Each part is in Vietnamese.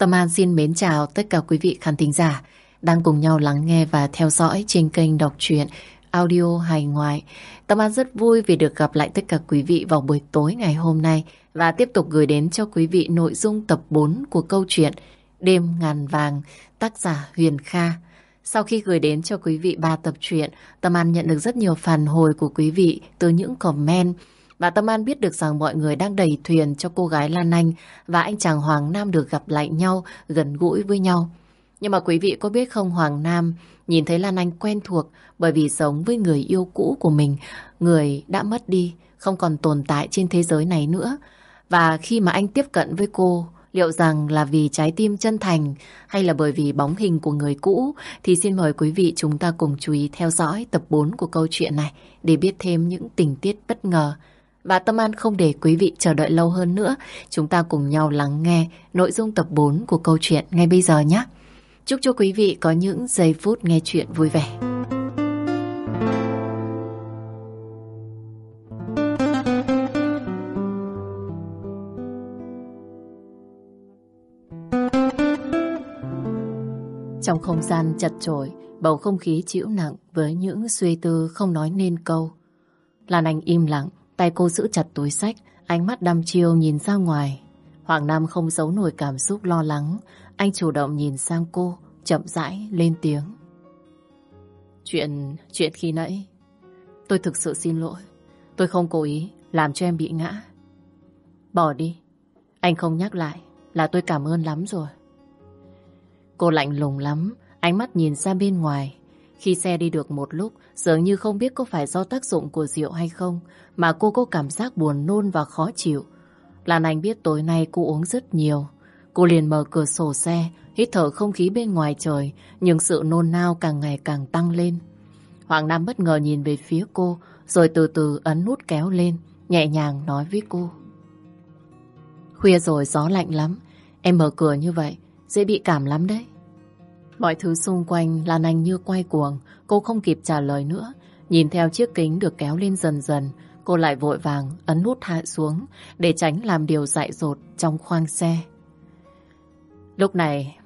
Tâm An xin mến chào tất cả quý vị khán thính giả đang cùng nhau lắng nghe và theo dõi trên kênh đọc truyện audio hài ngoại. Tâm An rất vui vì được gặp lại tất cả quý vị vào buổi tối ngày hôm nay và tiếp tục gửi đến cho quý vị nội dung tập 4 của câu chuyện Đêm ngàn vàng tác giả Huyền Kha. Sau khi gửi đến cho quý vị ba tập truyện, Tâm An nhận được rất nhiều phản hồi của quý vị từ những comment và Tâm An biết được rằng mọi người đang đầy thuyền cho cô gái Lan Anh và anh chàng Hoàng Nam được gặp lại nhau, gần gũi với nhau. Nhưng mà quý vị có biết không Hoàng Nam nhìn thấy Lan Anh quen thuộc bởi vì sống với người yêu cũ của mình, người đã mất đi, không còn tồn tại trên thế giới này nữa. Và khi mà anh tiếp cận với cô, liệu rằng là vì trái tim chân thành hay là bởi vì bóng hình của người cũ thì xin mời quý vị chúng ta cùng chú ý theo dõi tập 4 của câu chuyện này để biết thêm những tình tiết bất ngờ và Tâm An không để quý vị chờ đợi lâu hơn nữa. Chúng ta cùng nhau lắng nghe nội dung tập 4 của câu chuyện ngay bây giờ nhé. Chúc cho quý vị có những giây phút nghe chuyện vui vẻ. Trong không gian chật chội, bầu không khí chịu nặng với những suy tư không nói nên câu. Lan Anh im lặng, Tay cô giữ chặt túi sách, ánh mắt đăm chiêu nhìn ra ngoài. Hoàng Nam không giấu nổi cảm xúc lo lắng. Anh chủ động nhìn sang cô, chậm rãi lên tiếng. Chuyện, chuyện khi nãy, tôi thực sự xin lỗi. Tôi không cố ý làm cho em bị ngã. Bỏ đi, anh không nhắc lại là tôi cảm ơn lắm rồi. Cô lạnh lùng lắm, ánh mắt nhìn ra bên ngoài. Khi xe đi được một lúc, dường như không biết có phải do tác dụng của rượu hay không, mà cô có cảm giác buồn nôn và khó chịu. Lan Anh biết tối nay cô uống rất nhiều. Cô liền mở cửa sổ xe, hít thở không khí bên ngoài trời, nhưng sự nôn nao càng ngày càng tăng lên. Hoàng Nam bất ngờ nhìn về phía cô, rồi từ từ ấn nút kéo lên, nhẹ nhàng nói với cô. Khuya rồi gió lạnh lắm, em mở cửa như vậy, dễ bị cảm lắm đấy. Mọi thứ xung quanh Lan Anh như quay cuồng, cô không kịp trả lời nữa. Nhìn theo chiếc kính được kéo lên dần dần, cô lại vội vàng ấn nút hạ xuống để tránh làm điều dại dột trong khoang xe. Lúc này,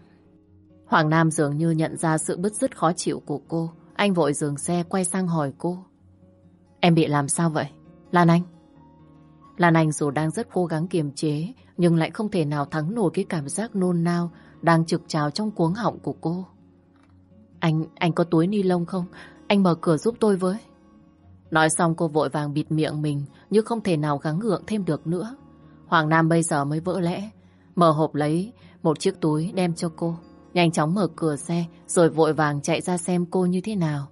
Hoàng Nam dường như nhận ra sự bứt rứt khó chịu của cô. Anh vội dừng xe quay sang hỏi cô. Em bị làm sao vậy? Lan Anh? Lan Anh dù đang rất cố gắng kiềm chế nhưng lại không thể nào thắng nổi cái cảm giác nôn nao đang trực trào trong cuống họng của cô. Anh, anh có túi ni lông không? Anh mở cửa giúp tôi với. Nói xong cô vội vàng bịt miệng mình nhưng không thể nào gắng gượng thêm được nữa. Hoàng Nam bây giờ mới vỡ lẽ. Mở hộp lấy một chiếc túi đem cho cô. Nhanh chóng mở cửa xe rồi vội vàng chạy ra xem cô như thế nào.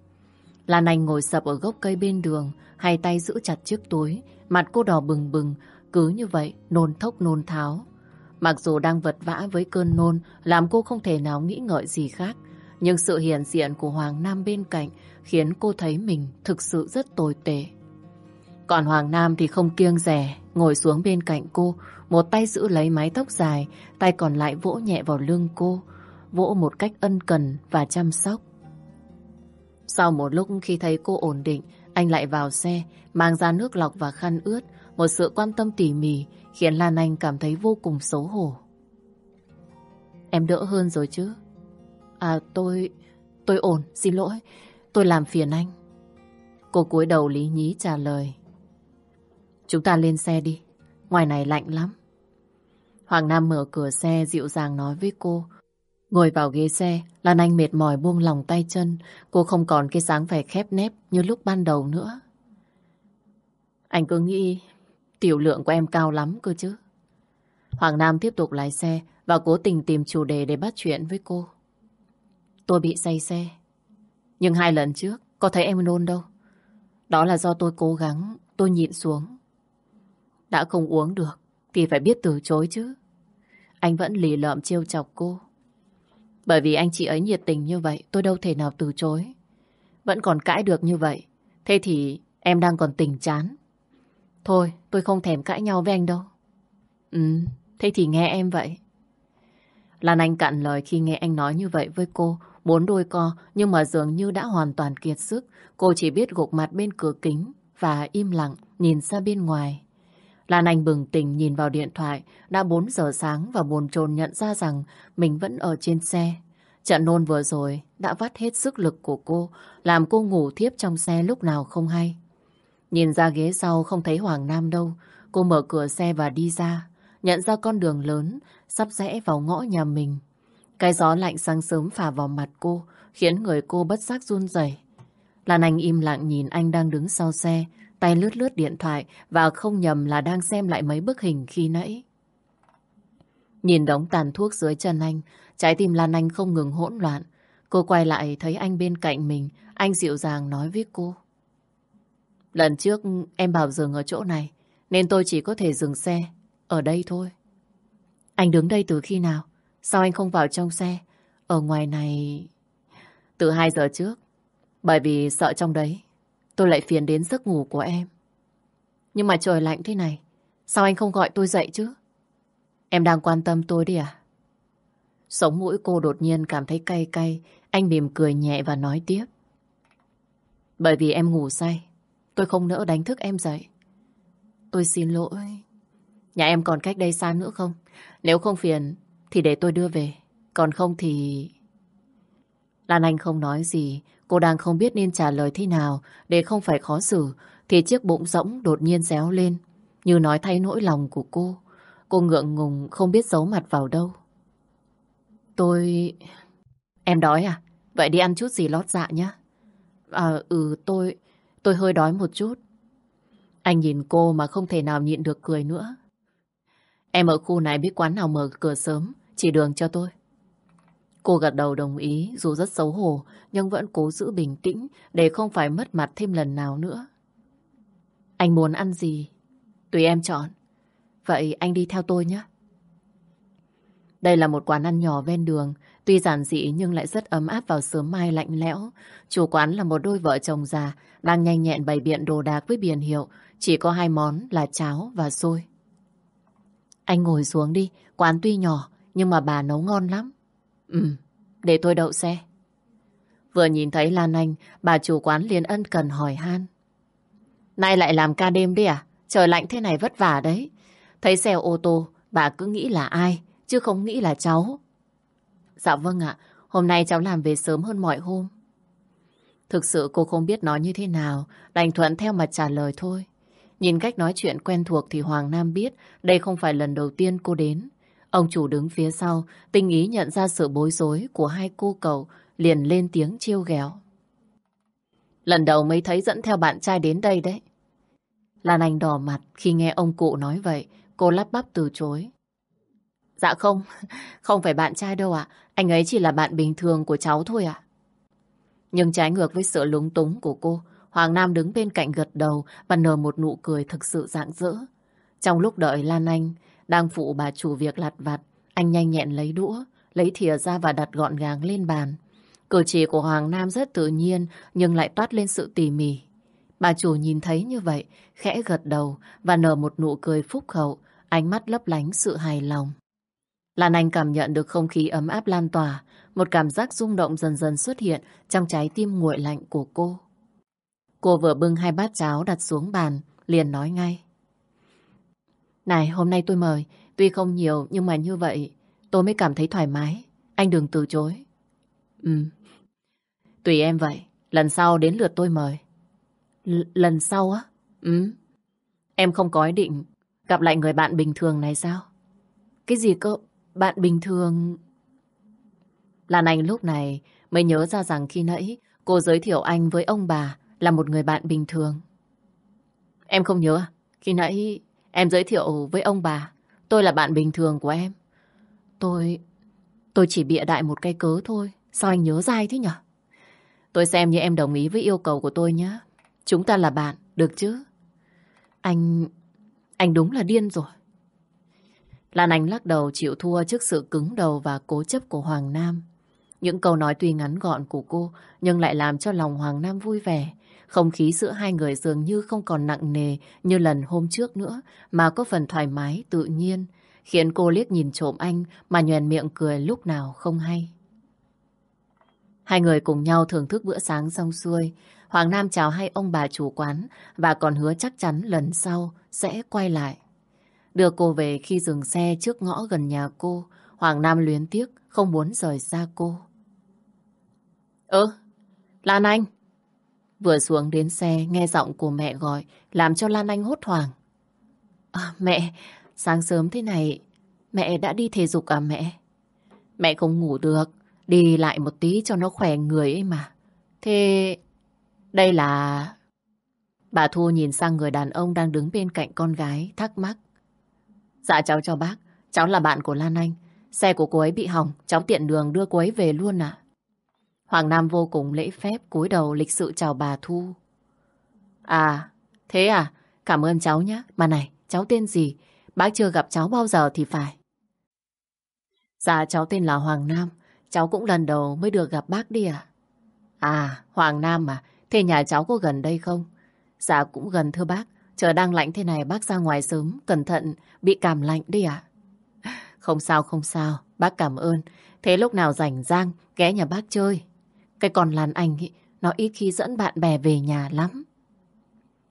Lan Anh ngồi sập ở gốc cây bên đường hai tay giữ chặt chiếc túi mặt cô đỏ bừng bừng cứ như vậy nôn thốc nôn tháo. Mặc dù đang vật vã với cơn nôn làm cô không thể nào nghĩ ngợi gì khác nhưng sự hiện diện của Hoàng Nam bên cạnh khiến cô thấy mình thực sự rất tồi tệ. Còn Hoàng Nam thì không kiêng rẻ, ngồi xuống bên cạnh cô, một tay giữ lấy mái tóc dài, tay còn lại vỗ nhẹ vào lưng cô, vỗ một cách ân cần và chăm sóc. Sau một lúc khi thấy cô ổn định, anh lại vào xe, mang ra nước lọc và khăn ướt, một sự quan tâm tỉ mỉ khiến Lan Anh cảm thấy vô cùng xấu hổ. Em đỡ hơn rồi chứ? À tôi... tôi ổn, xin lỗi. Tôi làm phiền anh. Cô cúi đầu lý nhí trả lời. Chúng ta lên xe đi. Ngoài này lạnh lắm. Hoàng Nam mở cửa xe dịu dàng nói với cô. Ngồi vào ghế xe, Lan Anh mệt mỏi buông lòng tay chân. Cô không còn cái dáng vẻ khép nép như lúc ban đầu nữa. Anh cứ nghĩ tiểu lượng của em cao lắm cơ chứ. Hoàng Nam tiếp tục lái xe và cố tình tìm chủ đề để bắt chuyện với cô. Tôi bị say xe. Nhưng hai lần trước, có thấy em nôn đâu. Đó là do tôi cố gắng, tôi nhịn xuống. Đã không uống được, thì phải biết từ chối chứ. Anh vẫn lì lợm trêu chọc cô. Bởi vì anh chị ấy nhiệt tình như vậy, tôi đâu thể nào từ chối. Vẫn còn cãi được như vậy. Thế thì em đang còn tình chán. Thôi, tôi không thèm cãi nhau với anh đâu. Ừ, thế thì nghe em vậy. Lan Anh cạn lời khi nghe anh nói như vậy với cô. Bốn đôi co nhưng mà dường như đã hoàn toàn kiệt sức. Cô chỉ biết gục mặt bên cửa kính và im lặng nhìn ra bên ngoài. Lan Anh bừng tỉnh nhìn vào điện thoại, đã 4 giờ sáng và buồn chồn nhận ra rằng mình vẫn ở trên xe. Trận nôn vừa rồi đã vắt hết sức lực của cô, làm cô ngủ thiếp trong xe lúc nào không hay. Nhìn ra ghế sau không thấy Hoàng Nam đâu, cô mở cửa xe và đi ra, nhận ra con đường lớn, sắp rẽ vào ngõ nhà mình. Cái gió lạnh sáng sớm phả vào mặt cô, khiến người cô bất giác run rẩy. Lan Anh im lặng nhìn anh đang đứng sau xe, tay lướt lướt điện thoại và không nhầm là đang xem lại mấy bức hình khi nãy. Nhìn đống tàn thuốc dưới chân anh, trái tim Lan Anh không ngừng hỗn loạn. Cô quay lại thấy anh bên cạnh mình, anh dịu dàng nói với cô. Lần trước em bảo dừng ở chỗ này, nên tôi chỉ có thể dừng xe ở đây thôi. Anh đứng đây từ khi nào? Sao anh không vào trong xe? Ở ngoài này... Từ 2 giờ trước. Bởi vì sợ trong đấy, tôi lại phiền đến giấc ngủ của em. Nhưng mà trời lạnh thế này, sao anh không gọi tôi dậy chứ? Em đang quan tâm tôi đi à? Sống mũi cô đột nhiên cảm thấy cay cay, anh mỉm cười nhẹ và nói tiếp. Bởi vì em ngủ say, tôi không nỡ đánh thức em dậy. Tôi xin lỗi. Nhà em còn cách đây xa nữa không? Nếu không phiền, thì để tôi đưa về. Còn không thì... Lan Anh không nói gì, cô đang không biết nên trả lời thế nào để không phải khó xử, thì chiếc bụng rỗng đột nhiên réo lên, như nói thay nỗi lòng của cô. Cô ngượng ngùng không biết giấu mặt vào đâu. Tôi... Em đói à? Vậy đi ăn chút gì lót dạ nhé. À, ừ, tôi... Tôi hơi đói một chút. Anh nhìn cô mà không thể nào nhịn được cười nữa. Em ở khu này biết quán nào mở cửa sớm, chỉ đường cho tôi. Cô gật đầu đồng ý, dù rất xấu hổ, nhưng vẫn cố giữ bình tĩnh để không phải mất mặt thêm lần nào nữa. Anh muốn ăn gì? Tùy em chọn. Vậy anh đi theo tôi nhé. Đây là một quán ăn nhỏ ven đường, tuy giản dị nhưng lại rất ấm áp vào sớm mai lạnh lẽo. Chủ quán là một đôi vợ chồng già, đang nhanh nhẹn bày biện đồ đạc với biển hiệu, chỉ có hai món là cháo và xôi. Anh ngồi xuống đi, quán tuy nhỏ, nhưng mà bà nấu ngon lắm. Ừ, để tôi đậu xe. Vừa nhìn thấy Lan Anh, bà chủ quán liền ân cần hỏi han. Nay lại làm ca đêm đi à? Trời lạnh thế này vất vả đấy. Thấy xe ô tô, bà cứ nghĩ là ai, chứ không nghĩ là cháu. Dạ vâng ạ, hôm nay cháu làm về sớm hơn mọi hôm. Thực sự cô không biết nói như thế nào, đành thuận theo mà trả lời thôi. Nhìn cách nói chuyện quen thuộc thì Hoàng Nam biết đây không phải lần đầu tiên cô đến. Ông chủ đứng phía sau, tinh ý nhận ra sự bối rối của hai cô cậu, liền lên tiếng chiêu ghẹo. Lần đầu mới thấy dẫn theo bạn trai đến đây đấy. Lan Anh đỏ mặt khi nghe ông cụ nói vậy, cô lắp bắp từ chối. Dạ không, không phải bạn trai đâu ạ, anh ấy chỉ là bạn bình thường của cháu thôi ạ. Nhưng trái ngược với sự lúng túng của cô, Hoàng Nam đứng bên cạnh gật đầu và nở một nụ cười thực sự rạng rỡ. Trong lúc đợi Lan Anh đang phụ bà chủ việc lặt vặt, anh nhanh nhẹn lấy đũa, lấy thìa ra và đặt gọn gàng lên bàn. Cử chỉ của Hoàng Nam rất tự nhiên nhưng lại toát lên sự tỉ mỉ. Bà chủ nhìn thấy như vậy, khẽ gật đầu và nở một nụ cười phúc hậu, ánh mắt lấp lánh sự hài lòng. Lan Anh cảm nhận được không khí ấm áp lan tỏa, một cảm giác rung động dần dần xuất hiện trong trái tim nguội lạnh của cô. Cô vừa bưng hai bát cháo đặt xuống bàn, liền nói ngay. Này, hôm nay tôi mời, tuy không nhiều nhưng mà như vậy tôi mới cảm thấy thoải mái. Anh đừng từ chối. Ừ, tùy em vậy. Lần sau đến lượt tôi mời. L lần sau á? Ừ. Em không có ý định gặp lại người bạn bình thường này sao? Cái gì cơ? Bạn bình thường... Lan Anh lúc này mới nhớ ra rằng khi nãy cô giới thiệu anh với ông bà là một người bạn bình thường. Em không nhớ à? Khi nãy em giới thiệu với ông bà tôi là bạn bình thường của em. Tôi... tôi chỉ bịa đại một cái cớ thôi. Sao anh nhớ dai thế nhở? Tôi xem như em đồng ý với yêu cầu của tôi nhé. Chúng ta là bạn, được chứ? Anh... anh đúng là điên rồi. Lan Anh lắc đầu chịu thua trước sự cứng đầu và cố chấp của Hoàng Nam. Những câu nói tuy ngắn gọn của cô nhưng lại làm cho lòng Hoàng Nam vui vẻ. Không khí giữa hai người dường như không còn nặng nề như lần hôm trước nữa mà có phần thoải mái, tự nhiên, khiến cô liếc nhìn trộm anh mà nhoèn miệng cười lúc nào không hay. Hai người cùng nhau thưởng thức bữa sáng xong xuôi. Hoàng Nam chào hai ông bà chủ quán và còn hứa chắc chắn lần sau sẽ quay lại đưa cô về khi dừng xe trước ngõ gần nhà cô. Hoàng Nam luyến tiếc, không muốn rời xa cô. Ơ, Lan Anh! Vừa xuống đến xe, nghe giọng của mẹ gọi, làm cho Lan Anh hốt hoảng. À, mẹ, sáng sớm thế này, mẹ đã đi thể dục à mẹ? Mẹ không ngủ được, đi lại một tí cho nó khỏe người ấy mà. Thế đây là... Bà Thu nhìn sang người đàn ông đang đứng bên cạnh con gái, thắc mắc. Dạ cháu chào bác, cháu là bạn của Lan Anh. Xe của cô ấy bị hỏng, cháu tiện đường đưa cô ấy về luôn ạ. Hoàng Nam vô cùng lễ phép, cúi đầu lịch sự chào bà Thu. À, thế à, cảm ơn cháu nhé. Mà này, cháu tên gì? Bác chưa gặp cháu bao giờ thì phải. Dạ, cháu tên là Hoàng Nam. Cháu cũng lần đầu mới được gặp bác đi à? À, Hoàng Nam à, thế nhà cháu có gần đây không? Dạ cũng gần thưa bác. Trời đang lạnh thế này bác ra ngoài sớm, cẩn thận, bị cảm lạnh đi ạ. Không sao, không sao, bác cảm ơn. Thế lúc nào rảnh rang, ghé nhà bác chơi. Cái con Lan Anh ý, nó ít khi dẫn bạn bè về nhà lắm.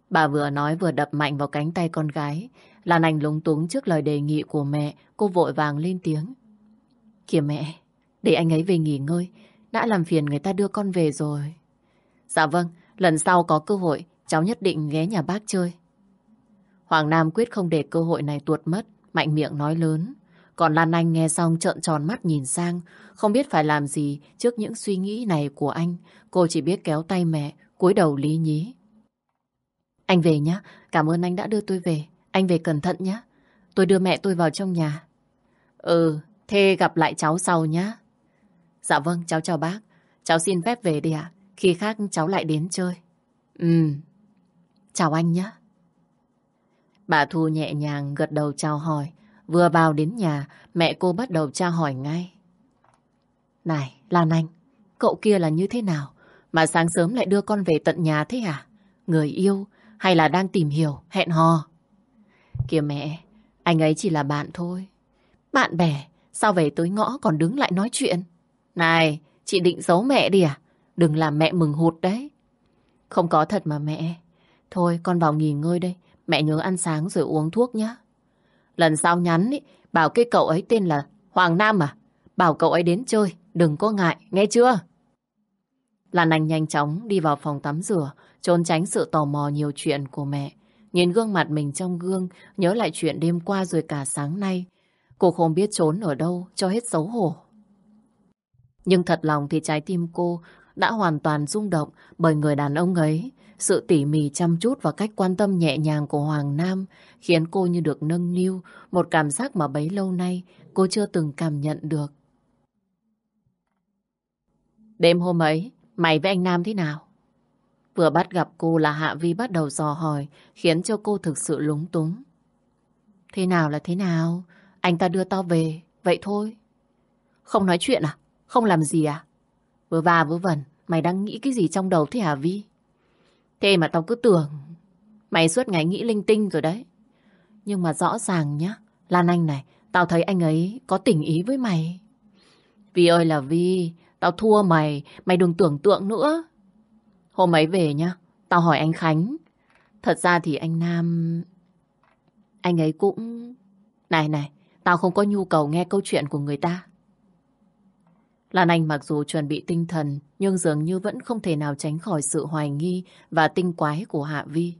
Bà vừa nói vừa đập mạnh vào cánh tay con gái. Lan Anh lúng túng trước lời đề nghị của mẹ, cô vội vàng lên tiếng. Kìa mẹ, để anh ấy về nghỉ ngơi, đã làm phiền người ta đưa con về rồi. Dạ vâng, lần sau có cơ hội, cháu nhất định ghé nhà bác chơi. Hoàng Nam quyết không để cơ hội này tuột mất, mạnh miệng nói lớn. Còn Lan Anh nghe xong trợn tròn mắt nhìn sang, không biết phải làm gì trước những suy nghĩ này của anh. Cô chỉ biết kéo tay mẹ, cúi đầu lý nhí. Anh về nhé, cảm ơn anh đã đưa tôi về. Anh về cẩn thận nhé. Tôi đưa mẹ tôi vào trong nhà. Ừ, thế gặp lại cháu sau nhé. Dạ vâng, cháu chào bác. Cháu xin phép về đi ạ. Khi khác cháu lại đến chơi. Ừ, chào anh nhé. Bà Thu nhẹ nhàng gật đầu chào hỏi. Vừa vào đến nhà, mẹ cô bắt đầu tra hỏi ngay. Này, Lan Anh, cậu kia là như thế nào? Mà sáng sớm lại đưa con về tận nhà thế à? Người yêu hay là đang tìm hiểu, hẹn hò? Kìa mẹ, anh ấy chỉ là bạn thôi. Bạn bè, sao về tới ngõ còn đứng lại nói chuyện? Này, chị định giấu mẹ đi à? Đừng làm mẹ mừng hụt đấy. Không có thật mà mẹ. Thôi, con vào nghỉ ngơi đây. Mẹ nhớ ăn sáng rồi uống thuốc nhé. Lần sau nhắn ý, bảo cái cậu ấy tên là Hoàng Nam à? Bảo cậu ấy đến chơi, đừng có ngại, nghe chưa? Lan Anh nhanh chóng đi vào phòng tắm rửa, trốn tránh sự tò mò nhiều chuyện của mẹ. Nhìn gương mặt mình trong gương, nhớ lại chuyện đêm qua rồi cả sáng nay. Cô không biết trốn ở đâu cho hết xấu hổ. Nhưng thật lòng thì trái tim cô đã hoàn toàn rung động bởi người đàn ông ấy. Sự tỉ mỉ chăm chút và cách quan tâm nhẹ nhàng của Hoàng Nam khiến cô như được nâng niu một cảm giác mà bấy lâu nay cô chưa từng cảm nhận được. Đêm hôm ấy, mày với anh Nam thế nào? Vừa bắt gặp cô là Hạ Vi bắt đầu dò hỏi khiến cho cô thực sự lúng túng. Thế nào là thế nào? Anh ta đưa tao về, vậy thôi. Không nói chuyện à? Không làm gì à? Vừa va vừa vẩn, mày đang nghĩ cái gì trong đầu thế hả Vi? Thế mà tao cứ tưởng mày suốt ngày nghĩ linh tinh rồi đấy. Nhưng mà rõ ràng nhá, Lan Anh này, tao thấy anh ấy có tình ý với mày. Vi ơi là Vi, tao thua mày, mày đừng tưởng tượng nữa. Hôm ấy về nhá, tao hỏi anh Khánh. Thật ra thì anh Nam... Anh ấy cũng... Này này, tao không có nhu cầu nghe câu chuyện của người ta. Lan Anh mặc dù chuẩn bị tinh thần, nhưng dường như vẫn không thể nào tránh khỏi sự hoài nghi và tinh quái của Hạ Vi.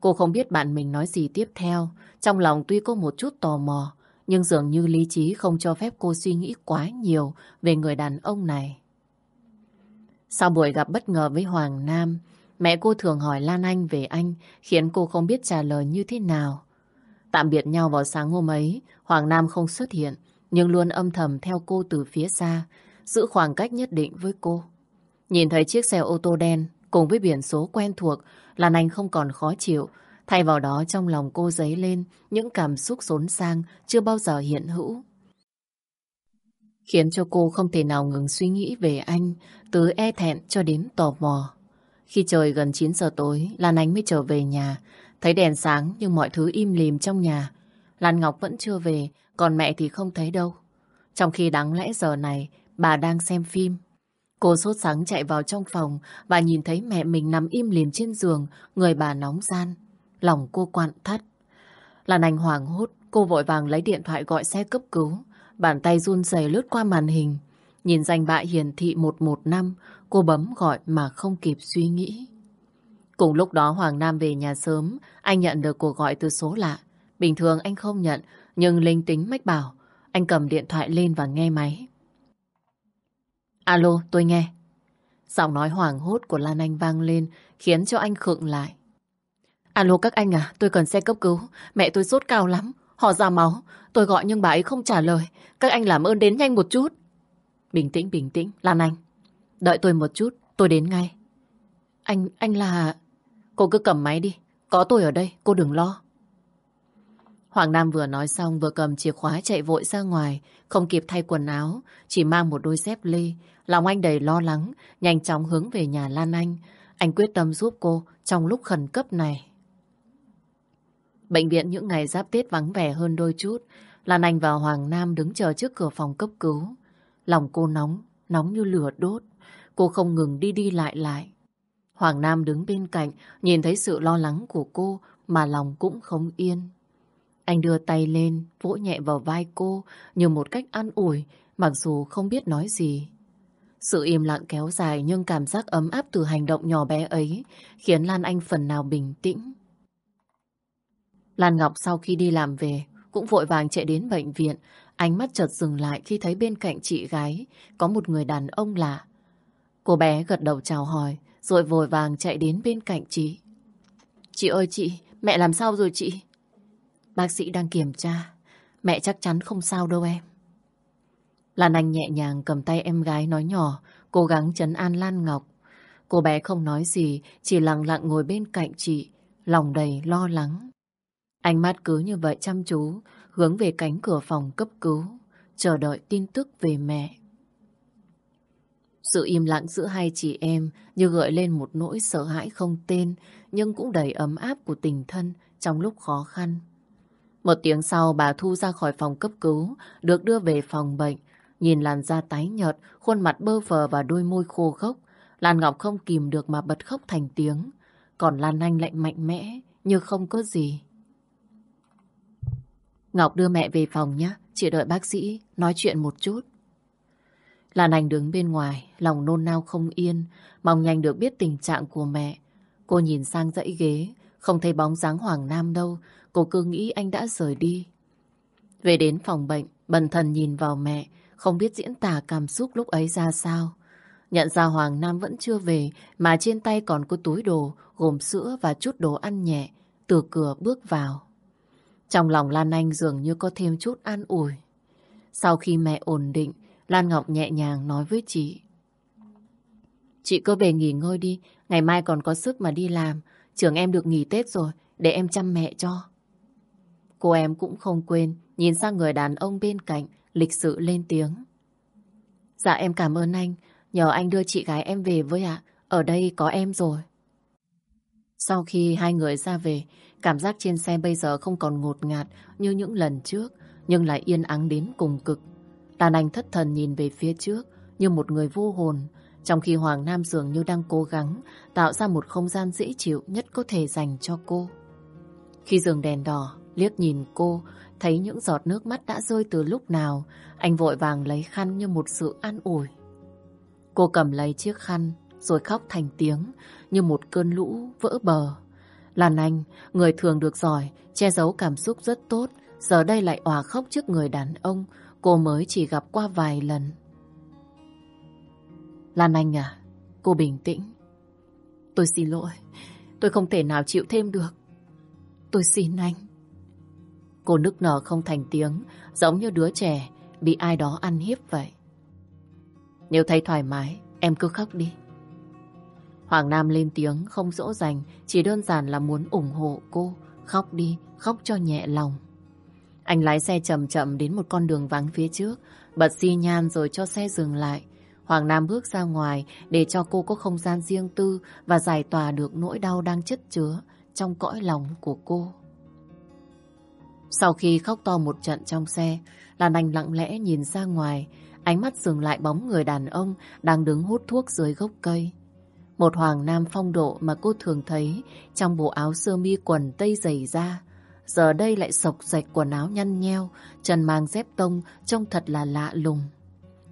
Cô không biết bạn mình nói gì tiếp theo. Trong lòng tuy có một chút tò mò, nhưng dường như lý trí không cho phép cô suy nghĩ quá nhiều về người đàn ông này. Sau buổi gặp bất ngờ với Hoàng Nam, mẹ cô thường hỏi Lan Anh về anh, khiến cô không biết trả lời như thế nào. Tạm biệt nhau vào sáng hôm ấy, Hoàng Nam không xuất hiện, nhưng luôn âm thầm theo cô từ phía xa, giữ khoảng cách nhất định với cô. Nhìn thấy chiếc xe ô tô đen cùng với biển số quen thuộc, Lan Anh không còn khó chịu. Thay vào đó trong lòng cô dấy lên những cảm xúc xốn sang chưa bao giờ hiện hữu. Khiến cho cô không thể nào ngừng suy nghĩ về anh, từ e thẹn cho đến tò mò. Khi trời gần 9 giờ tối, Lan Anh mới trở về nhà. Thấy đèn sáng nhưng mọi thứ im lìm trong nhà. Lan Ngọc vẫn chưa về, còn mẹ thì không thấy đâu. Trong khi đáng lẽ giờ này, bà đang xem phim. Cô sốt sắng chạy vào trong phòng và nhìn thấy mẹ mình nằm im lìm trên giường, người bà nóng gian. Lòng cô quặn thắt. Lan Anh hoảng hốt, Cô vội vàng lấy điện thoại gọi xe cấp cứu. Bàn tay run rẩy lướt qua màn hình. Nhìn danh bạ hiển thị 115, cô bấm gọi mà không kịp suy nghĩ. Cùng lúc đó Hoàng Nam về nhà sớm, anh nhận được cuộc gọi từ số lạ. Bình thường anh không nhận, nhưng linh tính mách bảo. Anh cầm điện thoại lên và nghe máy. Alo, tôi nghe. Giọng nói hoảng hốt của Lan Anh vang lên, khiến cho anh khựng lại. Alo các anh à, tôi cần xe cấp cứu. Mẹ tôi sốt cao lắm, họ ra máu. Tôi gọi nhưng bà ấy không trả lời. Các anh làm ơn đến nhanh một chút. Bình tĩnh, bình tĩnh, Lan Anh. Đợi tôi một chút, tôi đến ngay. Anh, anh là... Cô cứ cầm máy đi, có tôi ở đây, cô đừng lo. Hoàng Nam vừa nói xong vừa cầm chìa khóa chạy vội ra ngoài, không kịp thay quần áo, chỉ mang một đôi dép lê. Lòng anh đầy lo lắng, nhanh chóng hướng về nhà Lan Anh. Anh quyết tâm giúp cô trong lúc khẩn cấp này. Bệnh viện những ngày giáp Tết vắng vẻ hơn đôi chút. Lan Anh và Hoàng Nam đứng chờ trước cửa phòng cấp cứu. Lòng cô nóng, nóng như lửa đốt. Cô không ngừng đi đi lại lại. Hoàng Nam đứng bên cạnh, nhìn thấy sự lo lắng của cô mà lòng cũng không yên. Anh đưa tay lên, vỗ nhẹ vào vai cô như một cách an ủi, mặc dù không biết nói gì. Sự im lặng kéo dài nhưng cảm giác ấm áp từ hành động nhỏ bé ấy khiến Lan Anh phần nào bình tĩnh. Lan Ngọc sau khi đi làm về cũng vội vàng chạy đến bệnh viện. Ánh mắt chợt dừng lại khi thấy bên cạnh chị gái có một người đàn ông lạ. Cô bé gật đầu chào hỏi rồi vội vàng chạy đến bên cạnh chị. Chị ơi chị, mẹ làm sao rồi chị? Bác sĩ đang kiểm tra. Mẹ chắc chắn không sao đâu em. Lan Anh nhẹ nhàng cầm tay em gái nói nhỏ, cố gắng chấn an Lan Ngọc. Cô bé không nói gì, chỉ lặng lặng ngồi bên cạnh chị, lòng đầy lo lắng. Ánh mắt cứ như vậy chăm chú, hướng về cánh cửa phòng cấp cứu, chờ đợi tin tức về mẹ. Sự im lặng giữa hai chị em như gợi lên một nỗi sợ hãi không tên, nhưng cũng đầy ấm áp của tình thân trong lúc khó khăn. Một tiếng sau bà Thu ra khỏi phòng cấp cứu, được đưa về phòng bệnh. Nhìn làn da tái nhợt, khuôn mặt bơ phờ và đôi môi khô khốc. Lan Ngọc không kìm được mà bật khóc thành tiếng. Còn Lan Anh lại mạnh mẽ, như không có gì. Ngọc đưa mẹ về phòng nhé, chị đợi bác sĩ, nói chuyện một chút. Lan Anh đứng bên ngoài, lòng nôn nao không yên, mong nhanh được biết tình trạng của mẹ. Cô nhìn sang dãy ghế, không thấy bóng dáng Hoàng Nam đâu, cô cứ nghĩ anh đã rời đi. Về đến phòng bệnh, bần thần nhìn vào mẹ, không biết diễn tả cảm xúc lúc ấy ra sao. Nhận ra Hoàng Nam vẫn chưa về, mà trên tay còn có túi đồ, gồm sữa và chút đồ ăn nhẹ, từ cửa bước vào. Trong lòng Lan Anh dường như có thêm chút an ủi. Sau khi mẹ ổn định, Lan Ngọc nhẹ nhàng nói với chị. Chị cứ về nghỉ ngơi đi, ngày mai còn có sức mà đi làm. Trường em được nghỉ Tết rồi, để em chăm mẹ cho. Cô em cũng không quên, nhìn sang người đàn ông bên cạnh, lịch sự lên tiếng. Dạ em cảm ơn anh, nhờ anh đưa chị gái em về với ạ, ở đây có em rồi. Sau khi hai người ra về, cảm giác trên xe bây giờ không còn ngột ngạt như những lần trước, nhưng lại yên ắng đến cùng cực. Đàn anh thất thần nhìn về phía trước như một người vô hồn, trong khi Hoàng Nam dường như đang cố gắng tạo ra một không gian dễ chịu nhất có thể dành cho cô. Khi dường đèn đỏ, liếc nhìn cô, thấy những giọt nước mắt đã rơi từ lúc nào, anh vội vàng lấy khăn như một sự an ủi. Cô cầm lấy chiếc khăn, rồi khóc thành tiếng, như một cơn lũ vỡ bờ. Lan Anh, người thường được giỏi, che giấu cảm xúc rất tốt, giờ đây lại òa khóc trước người đàn ông, cô mới chỉ gặp qua vài lần. Lan Anh à, cô bình tĩnh. Tôi xin lỗi, tôi không thể nào chịu thêm được. Tôi xin anh. Cô nức nở không thành tiếng, giống như đứa trẻ bị ai đó ăn hiếp vậy. Nếu thấy thoải mái, em cứ khóc đi. Hoàng Nam lên tiếng không dỗ dành, chỉ đơn giản là muốn ủng hộ cô, khóc đi, khóc cho nhẹ lòng. Anh lái xe chậm chậm đến một con đường vắng phía trước, bật xi nhan rồi cho xe dừng lại. Hoàng Nam bước ra ngoài để cho cô có không gian riêng tư và giải tỏa được nỗi đau đang chất chứa trong cõi lòng của cô. Sau khi khóc to một trận trong xe, Lan Anh lặng lẽ nhìn ra ngoài, ánh mắt dừng lại bóng người đàn ông đang đứng hút thuốc dưới gốc cây. Một hoàng nam phong độ mà cô thường thấy trong bộ áo sơ mi quần tây dày da, giờ đây lại sộc sạch quần áo nhăn nheo, chân mang dép tông trông thật là lạ lùng.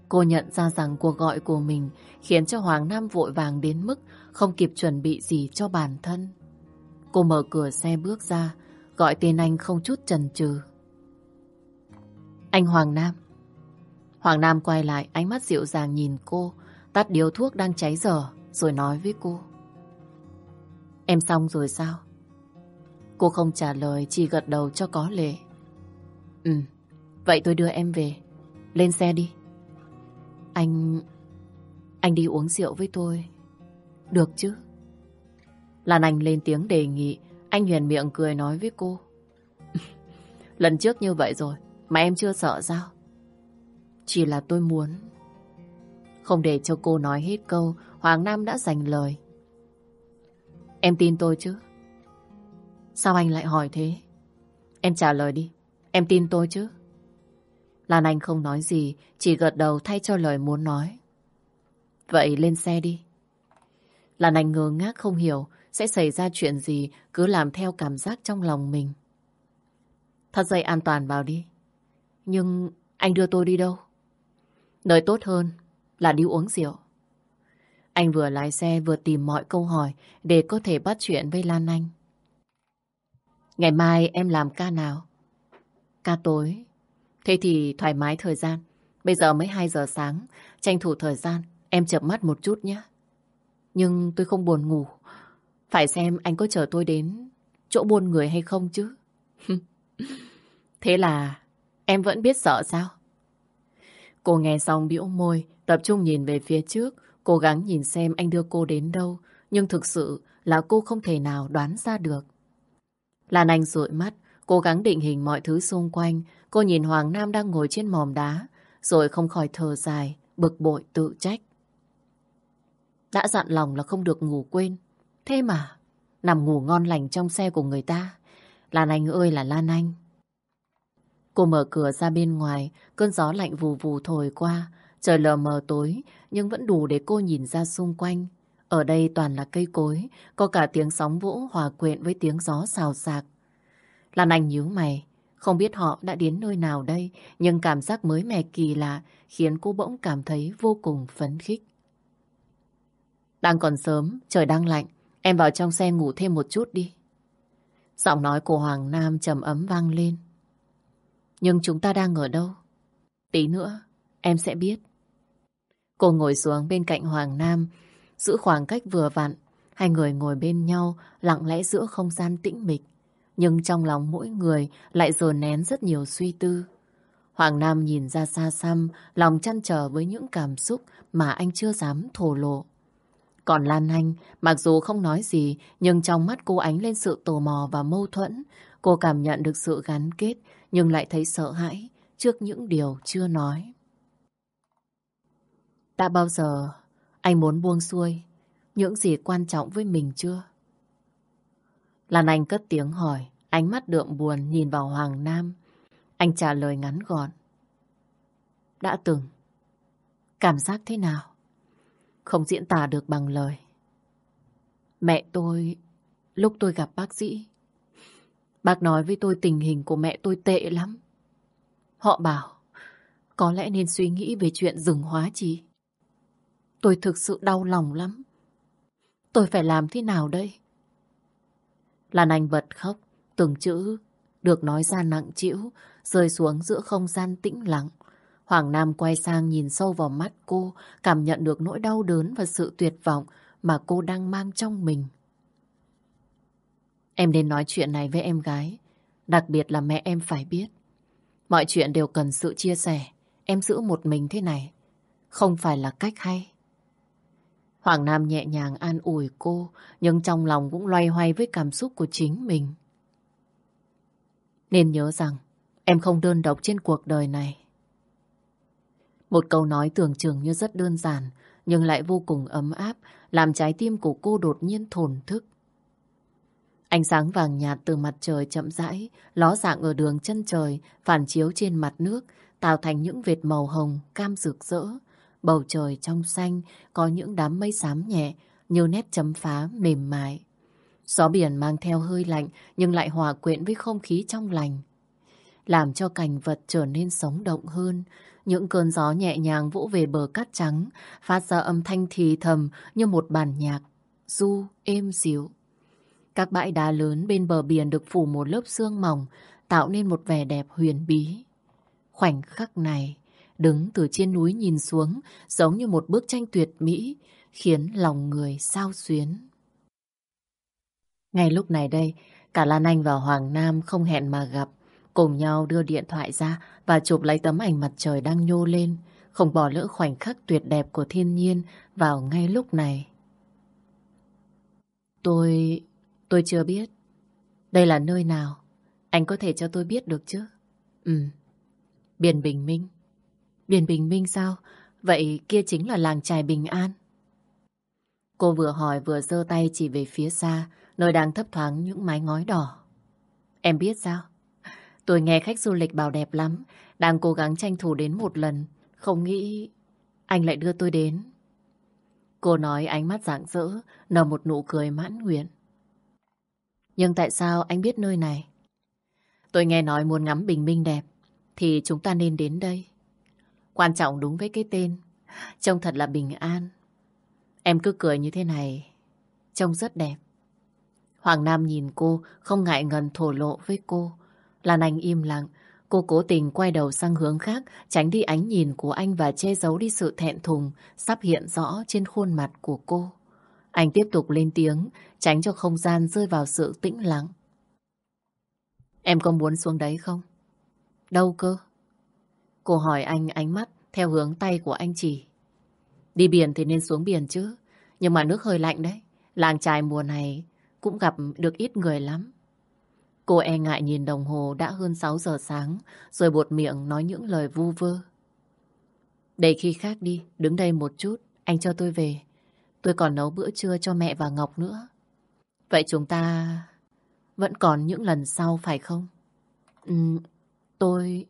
Cô nhận ra rằng cuộc gọi của mình khiến cho Hoàng Nam vội vàng đến mức không kịp chuẩn bị gì cho bản thân. Cô mở cửa xe bước ra, gọi tên anh không chút chần chừ. Anh Hoàng Nam. Hoàng Nam quay lại, ánh mắt dịu dàng nhìn cô, tắt điếu thuốc đang cháy dở, rồi nói với cô. Em xong rồi sao? Cô không trả lời, chỉ gật đầu cho có lệ. Ừ, vậy tôi đưa em về. Lên xe đi. Anh... Anh đi uống rượu với tôi. Được chứ? Lan Anh lên tiếng đề nghị. Anh huyền miệng cười nói với cô. Lần trước như vậy rồi, mà em chưa sợ sao? Chỉ là tôi muốn... Không để cho cô nói hết câu, Hoàng Nam đã dành lời. Em tin tôi chứ? Sao anh lại hỏi thế? Em trả lời đi. Em tin tôi chứ? Lan Anh không nói gì, chỉ gật đầu thay cho lời muốn nói. Vậy lên xe đi. Lan Anh ngơ ngác không hiểu sẽ xảy ra chuyện gì, cứ làm theo cảm giác trong lòng mình. Thắt dây an toàn vào đi. Nhưng anh đưa tôi đi đâu? Nơi tốt hơn là đi uống rượu. Anh vừa lái xe vừa tìm mọi câu hỏi để có thể bắt chuyện với Lan Anh. Ngày mai em làm ca nào? Ca tối. Thế thì thoải mái thời gian. Bây giờ mới 2 giờ sáng. Tranh thủ thời gian. Em chợp mắt một chút nhé. Nhưng tôi không buồn ngủ. Phải xem anh có chờ tôi đến chỗ buôn người hay không chứ. Thế là em vẫn biết sợ sao? Cô nghe xong bĩu môi, tập trung nhìn về phía trước, cố gắng nhìn xem anh đưa cô đến đâu. Nhưng thực sự là cô không thể nào đoán ra được. Lan Anh rụi mắt, cố gắng định hình mọi thứ xung quanh. Cô nhìn Hoàng Nam đang ngồi trên mòm đá, rồi không khỏi thở dài, bực bội tự trách. Đã dặn lòng là không được ngủ quên. Thế mà, nằm ngủ ngon lành trong xe của người ta. Lan Anh ơi là Lan Anh. Cô mở cửa ra bên ngoài, cơn gió lạnh vù vù thổi qua. Trời lờ mờ tối, nhưng vẫn đủ để cô nhìn ra xung quanh. Ở đây toàn là cây cối, có cả tiếng sóng vỗ hòa quyện với tiếng gió xào xạc. Lan Anh nhíu mày, không biết họ đã đến nơi nào đây, nhưng cảm giác mới mẻ kỳ lạ khiến cô bỗng cảm thấy vô cùng phấn khích. Đang còn sớm, trời đang lạnh, em vào trong xe ngủ thêm một chút đi. Giọng nói của Hoàng Nam trầm ấm vang lên. Nhưng chúng ta đang ở đâu? Tí nữa, em sẽ biết. Cô ngồi xuống bên cạnh Hoàng Nam, giữ khoảng cách vừa vặn. Hai người ngồi bên nhau, lặng lẽ giữa không gian tĩnh mịch. Nhưng trong lòng mỗi người lại dồn nén rất nhiều suy tư. Hoàng Nam nhìn ra xa xăm, lòng chăn trở với những cảm xúc mà anh chưa dám thổ lộ. Còn Lan Anh, mặc dù không nói gì, nhưng trong mắt cô ánh lên sự tò mò và mâu thuẫn. Cô cảm nhận được sự gắn kết, nhưng lại thấy sợ hãi trước những điều chưa nói. Đã bao giờ anh muốn buông xuôi những gì quan trọng với mình chưa? Lan Anh cất tiếng hỏi, ánh mắt đượm buồn nhìn vào Hoàng Nam. Anh trả lời ngắn gọn. Đã từng. Cảm giác thế nào? Không diễn tả được bằng lời. Mẹ tôi, lúc tôi gặp bác sĩ, bác nói với tôi tình hình của mẹ tôi tệ lắm. Họ bảo, có lẽ nên suy nghĩ về chuyện dừng hóa trị. Tôi thực sự đau lòng lắm. Tôi phải làm thế nào đây? Lan Anh bật khóc, từng chữ được nói ra nặng trĩu, rơi xuống giữa không gian tĩnh lặng. Hoàng Nam quay sang nhìn sâu vào mắt cô, cảm nhận được nỗi đau đớn và sự tuyệt vọng mà cô đang mang trong mình. Em nên nói chuyện này với em gái, đặc biệt là mẹ em phải biết. Mọi chuyện đều cần sự chia sẻ, em giữ một mình thế này, không phải là cách hay. Hoàng Nam nhẹ nhàng an ủi cô, nhưng trong lòng cũng loay hoay với cảm xúc của chính mình. Nên nhớ rằng, em không đơn độc trên cuộc đời này. Một câu nói tưởng chừng như rất đơn giản, nhưng lại vô cùng ấm áp, làm trái tim của cô đột nhiên thổn thức. Ánh sáng vàng nhạt từ mặt trời chậm rãi, ló dạng ở đường chân trời, phản chiếu trên mặt nước, tạo thành những vệt màu hồng, cam rực rỡ. Bầu trời trong xanh có những đám mây xám nhẹ như nét chấm phá mềm mại. Gió biển mang theo hơi lạnh nhưng lại hòa quyện với không khí trong lành. Làm cho cảnh vật trở nên sống động hơn. Những cơn gió nhẹ nhàng vỗ về bờ cát trắng, phát ra âm thanh thì thầm như một bản nhạc, du, êm dịu. Các bãi đá lớn bên bờ biển được phủ một lớp sương mỏng, tạo nên một vẻ đẹp huyền bí. Khoảnh khắc này, đứng từ trên núi nhìn xuống, giống như một bức tranh tuyệt mỹ, khiến lòng người sao xuyến. Ngay lúc này đây, cả Lan Anh và Hoàng Nam không hẹn mà gặp, cùng nhau đưa điện thoại ra và chụp lấy tấm ảnh mặt trời đang nhô lên, không bỏ lỡ khoảnh khắc tuyệt đẹp của thiên nhiên vào ngay lúc này. Tôi... tôi chưa biết. Đây là nơi nào? Anh có thể cho tôi biết được chứ? Ừ. Biển Bình Minh. Biển Bình Minh sao? Vậy kia chính là làng trài Bình An. Cô vừa hỏi vừa giơ tay chỉ về phía xa, nơi đang thấp thoáng những mái ngói đỏ. Em biết sao? Tôi nghe khách du lịch bảo đẹp lắm, đang cố gắng tranh thủ đến một lần, không nghĩ anh lại đưa tôi đến. Cô nói ánh mắt rạng rỡ, nở một nụ cười mãn nguyện. Nhưng tại sao anh biết nơi này? Tôi nghe nói muốn ngắm bình minh đẹp, thì chúng ta nên đến đây. Quan trọng đúng với cái tên, trông thật là bình an. Em cứ cười như thế này, trông rất đẹp. Hoàng Nam nhìn cô, không ngại ngần thổ lộ với cô. Lan Anh im lặng, cô cố tình quay đầu sang hướng khác, tránh đi ánh nhìn của anh và che giấu đi sự thẹn thùng sắp hiện rõ trên khuôn mặt của cô. Anh tiếp tục lên tiếng, tránh cho không gian rơi vào sự tĩnh lặng. Em có muốn xuống đấy không? Đâu cơ? Cô hỏi anh ánh mắt theo hướng tay của anh chỉ. Đi biển thì nên xuống biển chứ. Nhưng mà nước hơi lạnh đấy. Làng trài mùa này cũng gặp được ít người lắm. Cô e ngại nhìn đồng hồ đã hơn 6 giờ sáng, rồi buột miệng nói những lời vu vơ. Để khi khác đi, đứng đây một chút, anh cho tôi về. Tôi còn nấu bữa trưa cho mẹ và Ngọc nữa. Vậy chúng ta vẫn còn những lần sau phải không? Ừ, tôi...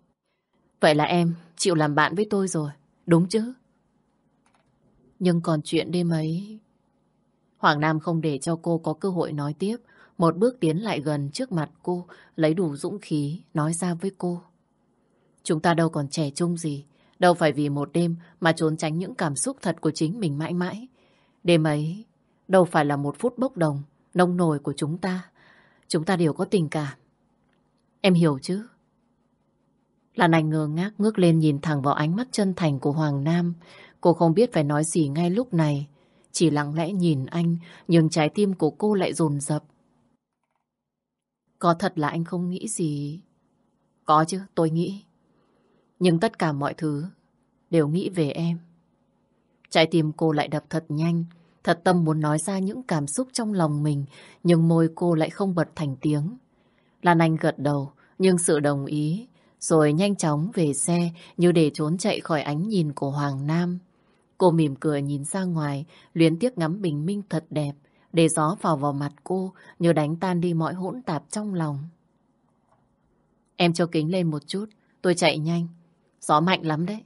Vậy là em chịu làm bạn với tôi rồi, đúng chứ? Nhưng còn chuyện đêm ấy... Hoàng Nam không để cho cô có cơ hội nói tiếp. Một bước tiến lại gần trước mặt cô, lấy đủ dũng khí, nói ra với cô. Chúng ta đâu còn trẻ trung gì, đâu phải vì một đêm mà trốn tránh những cảm xúc thật của chính mình mãi mãi. Đêm ấy, đâu phải là một phút bốc đồng, nông nổi của chúng ta. Chúng ta đều có tình cảm. Em hiểu chứ? Lan Anh ngơ ngác ngước lên nhìn thẳng vào ánh mắt chân thành của Hoàng Nam. Cô không biết phải nói gì ngay lúc này. Chỉ lặng lẽ nhìn anh, nhưng trái tim của cô lại dồn dập. Có thật là anh không nghĩ gì? Có chứ, tôi nghĩ. Nhưng tất cả mọi thứ đều nghĩ về em. Trái tim cô lại đập thật nhanh, thật tâm muốn nói ra những cảm xúc trong lòng mình, nhưng môi cô lại không bật thành tiếng. Lan Anh gật đầu, nhưng sự đồng ý, rồi nhanh chóng về xe như để trốn chạy khỏi ánh nhìn của Hoàng Nam. Cô mỉm cười nhìn ra ngoài, luyến tiếc ngắm bình minh thật đẹp, để gió vào vào mặt cô như đánh tan đi mọi hỗn tạp trong lòng. Em cho kính lên một chút, tôi chạy nhanh. Gió mạnh lắm đấy.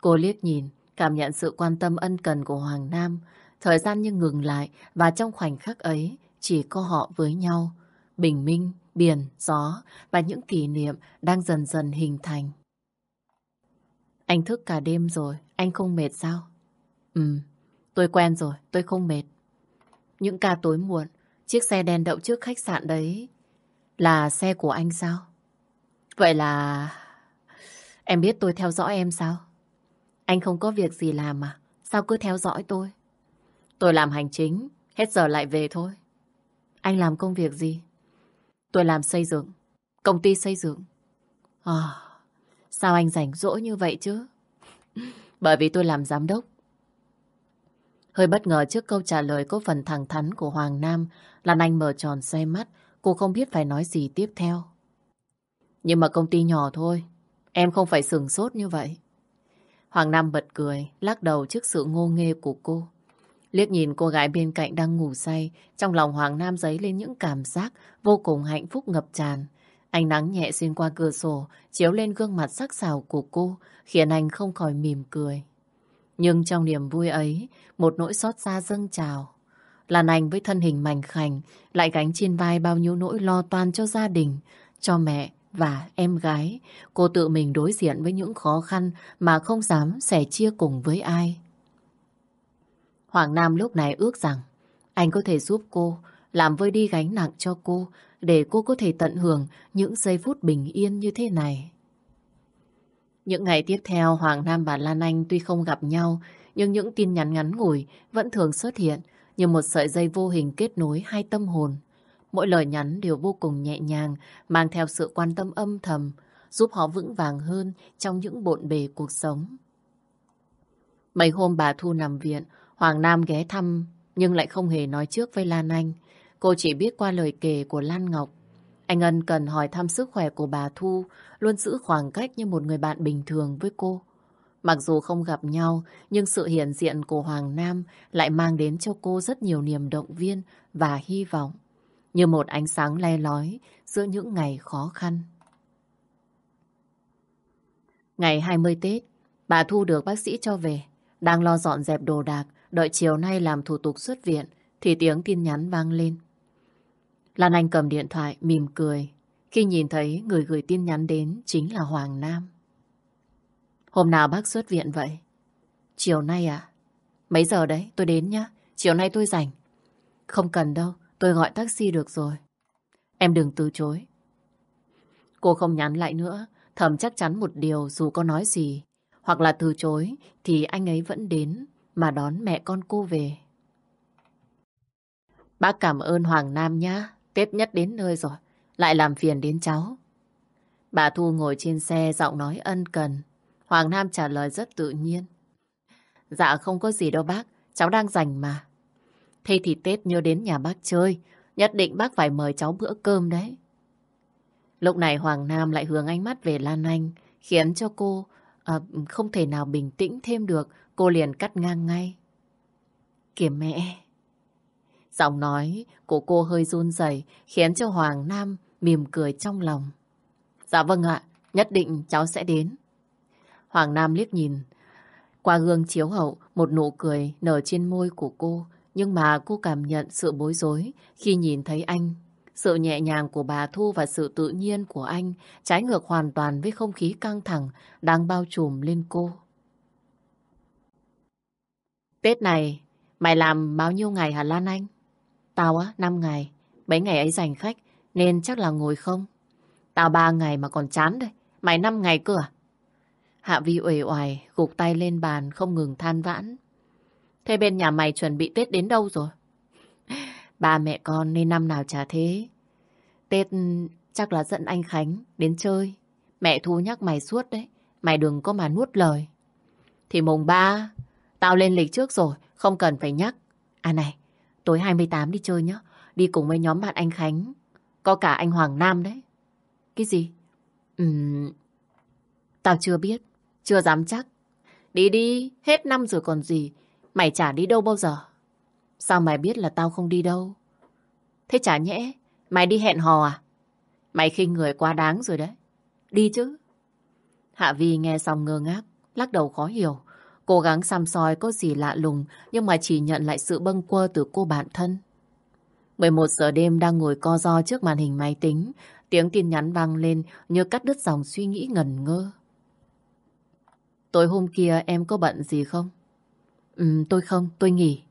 Cô liếc nhìn, cảm nhận sự quan tâm ân cần của Hoàng Nam. Thời gian như ngừng lại và trong khoảnh khắc ấy chỉ có họ với nhau. Bình minh, biển, gió và những kỷ niệm đang dần dần hình thành. Anh thức cả đêm rồi, anh không mệt sao? Ừ, tôi quen rồi, tôi không mệt. Những ca tối muộn, chiếc xe đen đậu trước khách sạn đấy là xe của anh sao? Vậy là... Em biết tôi theo dõi em sao? Anh không có việc gì làm mà, sao cứ theo dõi tôi? Tôi làm hành chính, hết giờ lại về thôi. Anh làm công việc gì? Tôi làm xây dựng, công ty xây dựng. À, sao anh rảnh rỗi như vậy chứ? Bởi vì tôi làm giám đốc. Hơi bất ngờ trước câu trả lời có phần thẳng thắn của Hoàng Nam, Lan Anh mở tròn xoay mắt, cô không biết phải nói gì tiếp theo. Nhưng mà công ty nhỏ thôi, em không phải sừng sốt như vậy. Hoàng Nam bật cười, lắc đầu trước sự ngô nghê của cô. Liếc nhìn cô gái bên cạnh đang ngủ say, trong lòng Hoàng Nam dấy lên những cảm giác vô cùng hạnh phúc ngập tràn. Ánh nắng nhẹ xuyên qua cửa sổ, chiếu lên gương mặt sắc sảo của cô, khiến anh không khỏi mỉm cười. Nhưng trong niềm vui ấy, một nỗi xót xa dâng trào. Lan Anh với thân hình mảnh khảnh lại gánh trên vai bao nhiêu nỗi lo toan cho gia đình, cho mẹ và em gái. Cô tự mình đối diện với những khó khăn mà không dám sẻ chia cùng với ai. Hoàng Nam lúc này ước rằng anh có thể giúp cô làm vơi đi gánh nặng cho cô để cô có thể tận hưởng những giây phút bình yên như thế này. Những ngày tiếp theo, Hoàng Nam và Lan Anh tuy không gặp nhau, nhưng những tin nhắn ngắn ngủi vẫn thường xuất hiện như một sợi dây vô hình kết nối hai tâm hồn. Mỗi lời nhắn đều vô cùng nhẹ nhàng, mang theo sự quan tâm âm thầm, giúp họ vững vàng hơn trong những bộn bề cuộc sống. Mấy hôm bà Thu nằm viện, Hoàng Nam ghé thăm nhưng lại không hề nói trước với Lan Anh. Cô chỉ biết qua lời kể của Lan Ngọc. Anh Ân cần hỏi thăm sức khỏe của bà Thu, luôn giữ khoảng cách như một người bạn bình thường với cô. Mặc dù không gặp nhau, nhưng sự hiện diện của Hoàng Nam lại mang đến cho cô rất nhiều niềm động viên và hy vọng, như một ánh sáng le lói giữa những ngày khó khăn. Ngày 20 Tết, bà Thu được bác sĩ cho về, đang lo dọn dẹp đồ đạc, đợi chiều nay làm thủ tục xuất viện, thì tiếng tin nhắn vang lên. Lan Anh cầm điện thoại, mỉm cười, khi nhìn thấy người gửi tin nhắn đến chính là Hoàng Nam. Hôm nào bác xuất viện vậy? Chiều nay à? Mấy giờ đấy? Tôi đến nhá. Chiều nay tôi rảnh. Không cần đâu, tôi gọi taxi được rồi. Em đừng từ chối. Cô không nhắn lại nữa, thầm chắc chắn một điều dù có nói gì. Hoặc là từ chối thì anh ấy vẫn đến mà đón mẹ con cô về. Bác cảm ơn Hoàng Nam nhá. Tết nhất đến nơi rồi. Lại làm phiền đến cháu. Bà Thu ngồi trên xe giọng nói ân cần. Hoàng Nam trả lời rất tự nhiên. Dạ không có gì đâu bác, cháu đang rảnh mà. Thế thì Tết nhớ đến nhà bác chơi, nhất định bác phải mời cháu bữa cơm đấy. Lúc này Hoàng Nam lại hướng ánh mắt về Lan Anh, khiến cho cô à, không thể nào bình tĩnh thêm được, cô liền cắt ngang ngay. Kìa mẹ! Giọng nói của cô hơi run rẩy khiến cho Hoàng Nam mỉm cười trong lòng. Dạ vâng ạ, nhất định cháu sẽ đến. Hoàng Nam liếc nhìn. Qua gương chiếu hậu, một nụ cười nở trên môi của cô. Nhưng mà cô cảm nhận sự bối rối khi nhìn thấy anh. Sự nhẹ nhàng của bà Thu và sự tự nhiên của anh trái ngược hoàn toàn với không khí căng thẳng đang bao trùm lên cô. Tết này, mày làm bao nhiêu ngày hả Lan Anh? Tao á, 5 ngày. Mấy ngày ấy dành khách, nên chắc là ngồi không. Tao 3 ngày mà còn chán đây. Mày 5 ngày cơ à? Hạ Vi uể oải, gục tay lên bàn không ngừng than vãn. Thế bên nhà mày chuẩn bị Tết đến đâu rồi? Ba mẹ con nên năm nào chả thế. Tết chắc là dẫn anh Khánh đến chơi. Mẹ Thu nhắc mày suốt đấy. Mày đừng có mà nuốt lời. Thì mùng ba, tao lên lịch trước rồi, không cần phải nhắc. À này, tối 28 đi chơi nhá. Đi cùng với nhóm bạn anh Khánh. Có cả anh Hoàng Nam đấy. Cái gì? Ừm... Tao chưa biết. Chưa dám chắc. Đi đi, hết năm rồi còn gì. Mày chả đi đâu bao giờ. Sao mày biết là tao không đi đâu? Thế chả nhẽ, mày đi hẹn hò à? Mày khinh người quá đáng rồi đấy. Đi chứ. Hạ Vi nghe xong ngơ ngác, lắc đầu khó hiểu. Cố gắng xăm soi có gì lạ lùng, nhưng mà chỉ nhận lại sự bâng quơ từ cô bạn thân. 11 giờ đêm đang ngồi co ro trước màn hình máy tính, tiếng tin nhắn vang lên như cắt đứt dòng suy nghĩ ngần ngơ. Tối hôm kia em có bận gì không? Ừ, tôi không, tôi nghỉ.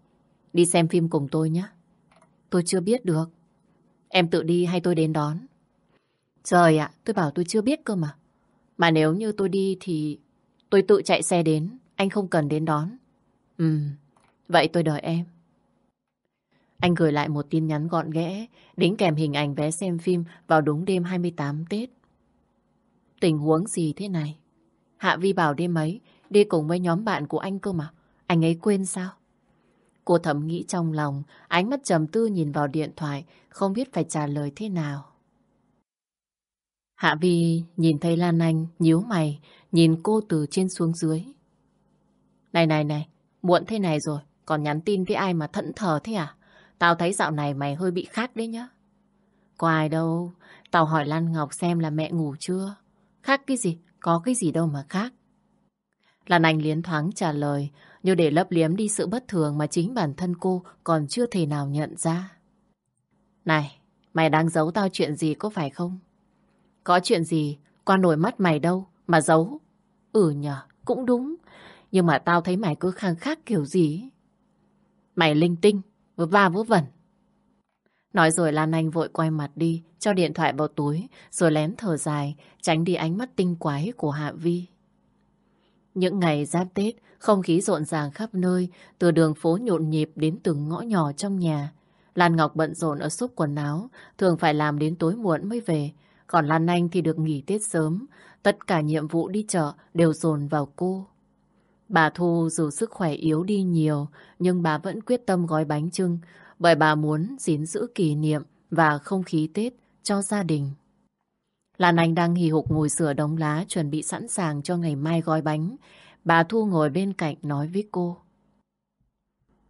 Đi xem phim cùng tôi nhé. Tôi chưa biết được. Em tự đi hay tôi đến đón? Trời ạ, tôi bảo tôi chưa biết cơ mà. Mà nếu như tôi đi thì tôi tự chạy xe đến, anh không cần đến đón. Ừ, vậy tôi đợi em. Anh gửi lại một tin nhắn gọn ghẽ, đính kèm hình ảnh vé xem phim vào đúng đêm 28 Tết. Tình huống gì thế này? Hạ Vi bảo đêm ấy đi cùng với nhóm bạn của anh cơ mà. Anh ấy quên sao? Cô thầm nghĩ trong lòng, ánh mắt trầm tư nhìn vào điện thoại, không biết phải trả lời thế nào. Hạ Vi nhìn thấy Lan Anh, nhíu mày, nhìn cô từ trên xuống dưới. Này này này, muộn thế này rồi, còn nhắn tin với ai mà thẫn thờ thế à? Tao thấy dạo này mày hơi bị khác đấy nhá. Có ai đâu, tao hỏi Lan Ngọc xem là mẹ ngủ chưa? Khác cái gì? Có cái gì đâu mà khác. Lan Anh liến thoáng trả lời, như để lấp liếm đi sự bất thường mà chính bản thân cô còn chưa thể nào nhận ra. Này, mày đang giấu tao chuyện gì có phải không? Có chuyện gì qua nổi mắt mày đâu mà giấu? Ừ nhờ, cũng đúng. Nhưng mà tao thấy mày cứ khăng khắc kiểu gì Mày linh tinh, vừa va vớ vẩn. Nói rồi Lan Anh vội quay mặt đi, cho điện thoại vào túi, rồi lén thở dài, tránh đi ánh mắt tinh quái của Hạ Vi. Những ngày giáp Tết, không khí rộn ràng khắp nơi, từ đường phố nhộn nhịp đến từng ngõ nhỏ trong nhà. Lan Ngọc bận rộn ở xúc quần áo, thường phải làm đến tối muộn mới về. Còn Lan Anh thì được nghỉ Tết sớm, tất cả nhiệm vụ đi chợ đều dồn vào cô. Bà Thu dù sức khỏe yếu đi nhiều, nhưng bà vẫn quyết tâm gói bánh trưng, bởi bà muốn gìn giữ kỷ niệm và không khí Tết cho gia đình. Lan Anh đang hì hục ngồi sửa đống lá chuẩn bị sẵn sàng cho ngày mai gói bánh. Bà Thu ngồi bên cạnh nói với cô.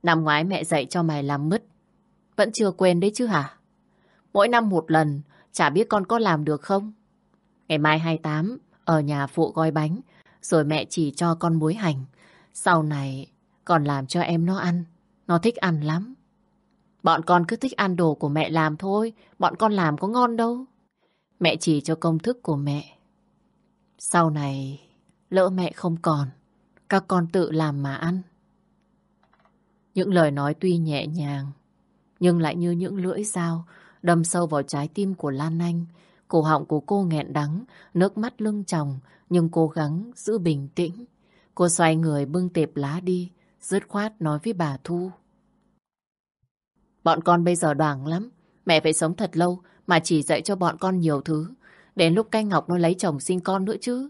Năm ngoái mẹ dạy cho mày làm mứt. Vẫn chưa quên đấy chứ hả? Mỗi năm một lần, chả biết con có làm được không? Ngày mai 28, ở nhà phụ gói bánh, rồi mẹ chỉ cho con muối hành. Sau này, còn làm cho em nó ăn. Nó thích ăn lắm. Bọn con cứ thích ăn đồ của mẹ làm thôi. Bọn con làm có ngon đâu. Mẹ chỉ cho công thức của mẹ. Sau này, lỡ mẹ không còn, các con tự làm mà ăn. Những lời nói tuy nhẹ nhàng, nhưng lại như những lưỡi dao đâm sâu vào trái tim của Lan Anh. Cổ họng của cô nghẹn đắng, nước mắt lưng tròng, nhưng cố gắng giữ bình tĩnh. Cô xoay người bưng tệp lá đi, dứt khoát nói với bà Thu. Bọn con bây giờ đoảng lắm, mẹ phải sống thật lâu mà chỉ dạy cho bọn con nhiều thứ. Đến lúc canh Ngọc nó lấy chồng sinh con nữa chứ.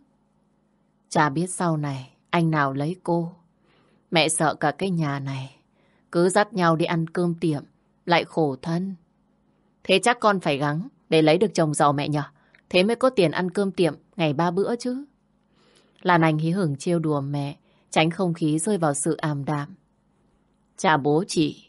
Chả biết sau này anh nào lấy cô. Mẹ sợ cả cái nhà này. Cứ dắt nhau đi ăn cơm tiệm, lại khổ thân. Thế chắc con phải gắng để lấy được chồng giàu mẹ nhở. Thế mới có tiền ăn cơm tiệm ngày ba bữa chứ. Lan Anh hí hửng trêu đùa mẹ, tránh không khí rơi vào sự ảm đạm. Chà bố chị,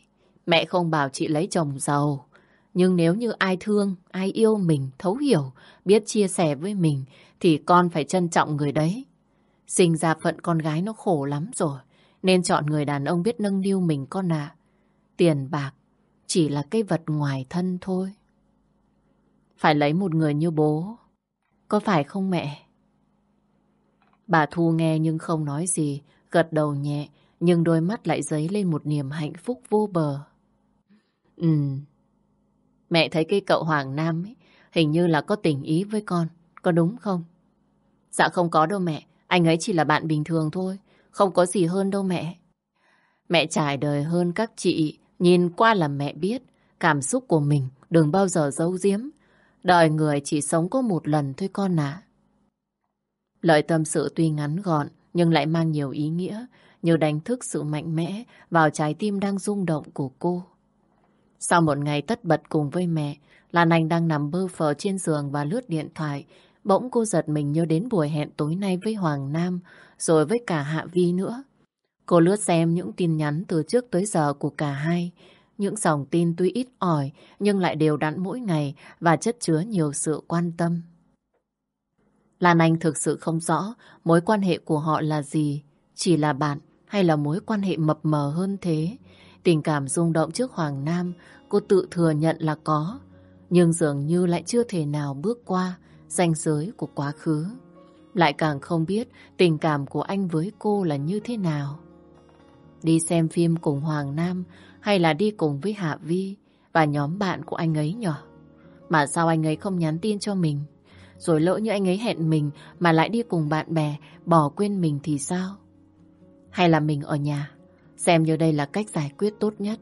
mẹ không bảo chị lấy chồng giàu. Nhưng nếu như ai thương, ai yêu mình, thấu hiểu, biết chia sẻ với mình, thì con phải trân trọng người đấy. Sinh ra phận con gái nó khổ lắm rồi, nên chọn người đàn ông biết nâng niu mình con ạ. Tiền bạc chỉ là cái vật ngoài thân thôi. Phải lấy một người như bố, có phải không mẹ? Bà Thu nghe nhưng không nói gì, gật đầu nhẹ, nhưng đôi mắt lại dấy lên một niềm hạnh phúc vô bờ. Ừ, mẹ thấy cái cậu Hoàng Nam ấy, hình như là có tình ý với con, có đúng không? Dạ không có đâu mẹ, anh ấy chỉ là bạn bình thường thôi, không có gì hơn đâu mẹ. Mẹ trải đời hơn các chị, nhìn qua là mẹ biết, cảm xúc của mình đừng bao giờ giấu giếm. Đời người chỉ sống có một lần thôi con ạ. Lời tâm sự tuy ngắn gọn nhưng lại mang nhiều ý nghĩa như đánh thức sự mạnh mẽ vào trái tim đang rung động của cô. Sau một ngày tất bật cùng với mẹ, Lan Anh đang nằm bơ phờ trên giường và lướt điện thoại. Bỗng cô giật mình nhớ đến buổi hẹn tối nay với Hoàng Nam, rồi với cả Hạ Vi nữa. Cô lướt xem những tin nhắn từ trước tới giờ của cả hai. Những dòng tin tuy ít ỏi nhưng lại đều đặn mỗi ngày và chất chứa nhiều sự quan tâm. Lan Anh thực sự không rõ mối quan hệ của họ là gì, chỉ là bạn hay là mối quan hệ mập mờ hơn thế. Tình cảm rung động trước Hoàng Nam, cô tự thừa nhận là có, nhưng dường như lại chưa thể nào bước qua ranh giới của quá khứ. Lại càng không biết tình cảm của anh với cô là như thế nào. Đi xem phim cùng Hoàng Nam hay là đi cùng với Hạ Vi và nhóm bạn của anh ấy nhỏ. Mà sao anh ấy không nhắn tin cho mình? Rồi lỡ như anh ấy hẹn mình mà lại đi cùng bạn bè, bỏ quên mình thì sao? Hay là mình ở nhà, xem như đây là cách giải quyết tốt nhất.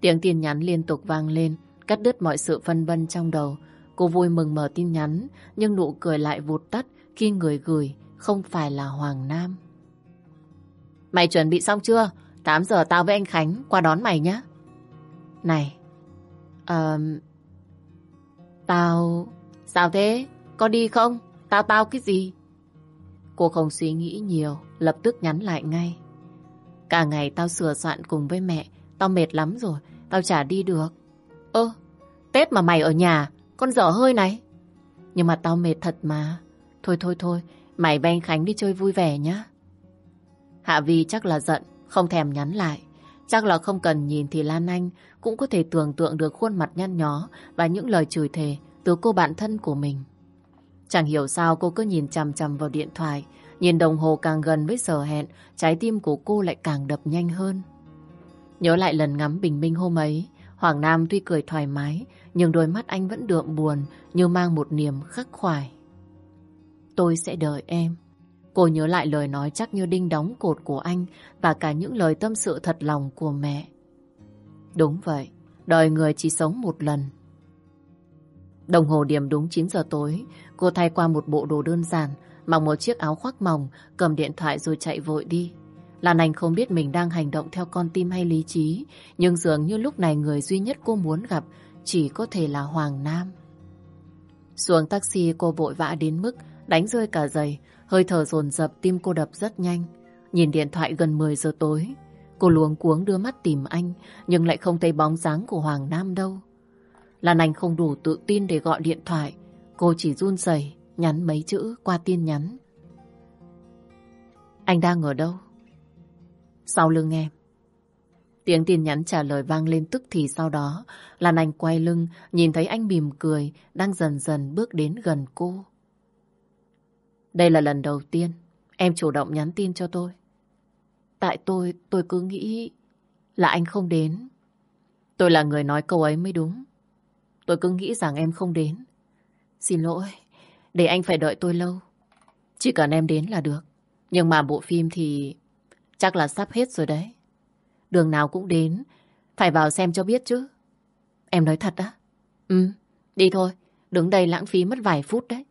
Tiếng tin nhắn liên tục vang lên, cắt đứt mọi sự phân vân trong đầu. Cô vui mừng mở tin nhắn, nhưng nụ cười lại vụt tắt khi người gửi không phải là Hoàng Nam. Mày chuẩn bị xong chưa? 8 giờ tao với anh Khánh qua đón mày nhé. Này, uh, tao... Sao thế? Có đi không? Tao tao cái gì? Cô không suy nghĩ nhiều, lập tức nhắn lại ngay. Cả ngày tao sửa soạn cùng với mẹ, tao mệt lắm rồi, tao chả đi được. Ơ, Tết mà mày ở nhà, con dở hơi này. Nhưng mà tao mệt thật mà. Thôi thôi thôi, mày và anh Khánh đi chơi vui vẻ nhá. Hạ Vi chắc là giận, không thèm nhắn lại. Chắc là không cần nhìn thì Lan Anh cũng có thể tưởng tượng được khuôn mặt nhăn nhó và những lời chửi thề từ cô bạn thân của mình. Chẳng hiểu sao cô cứ nhìn chằm chằm vào điện thoại, nhìn đồng hồ càng gần với giờ hẹn, trái tim của cô lại càng đập nhanh hơn. Nhớ lại lần ngắm bình minh hôm ấy, Hoàng Nam tuy cười thoải mái, nhưng đôi mắt anh vẫn đượm buồn như mang một niềm khắc khoải. Tôi sẽ đợi em. Cô nhớ lại lời nói chắc như đinh đóng cột của anh và cả những lời tâm sự thật lòng của mẹ. Đúng vậy, đời người chỉ sống một lần. Đồng hồ điểm đúng 9 giờ tối, cô thay qua một bộ đồ đơn giản, mặc một chiếc áo khoác mỏng, cầm điện thoại rồi chạy vội đi. Lan Anh không biết mình đang hành động theo con tim hay lý trí, nhưng dường như lúc này người duy nhất cô muốn gặp chỉ có thể là Hoàng Nam. Xuống taxi cô vội vã đến mức đánh rơi cả giày, hơi thở dồn dập tim cô đập rất nhanh. Nhìn điện thoại gần 10 giờ tối, cô luống cuống đưa mắt tìm anh, nhưng lại không thấy bóng dáng của Hoàng Nam đâu. Lan Anh không đủ tự tin để gọi điện thoại, cô chỉ run rẩy nhắn mấy chữ qua tin nhắn. Anh đang ở đâu? Sau lưng em. Tiếng tin nhắn trả lời vang lên tức thì sau đó, Lan Anh quay lưng, nhìn thấy anh mỉm cười, đang dần dần bước đến gần cô. Đây là lần đầu tiên em chủ động nhắn tin cho tôi. Tại tôi, tôi cứ nghĩ là anh không đến. Tôi là người nói câu ấy mới đúng. Tôi cứ nghĩ rằng em không đến. Xin lỗi, để anh phải đợi tôi lâu. Chỉ cần em đến là được. Nhưng mà bộ phim thì chắc là sắp hết rồi đấy. Đường nào cũng đến, phải vào xem cho biết chứ. Em nói thật á? Ừ, đi thôi, đứng đây lãng phí mất vài phút đấy.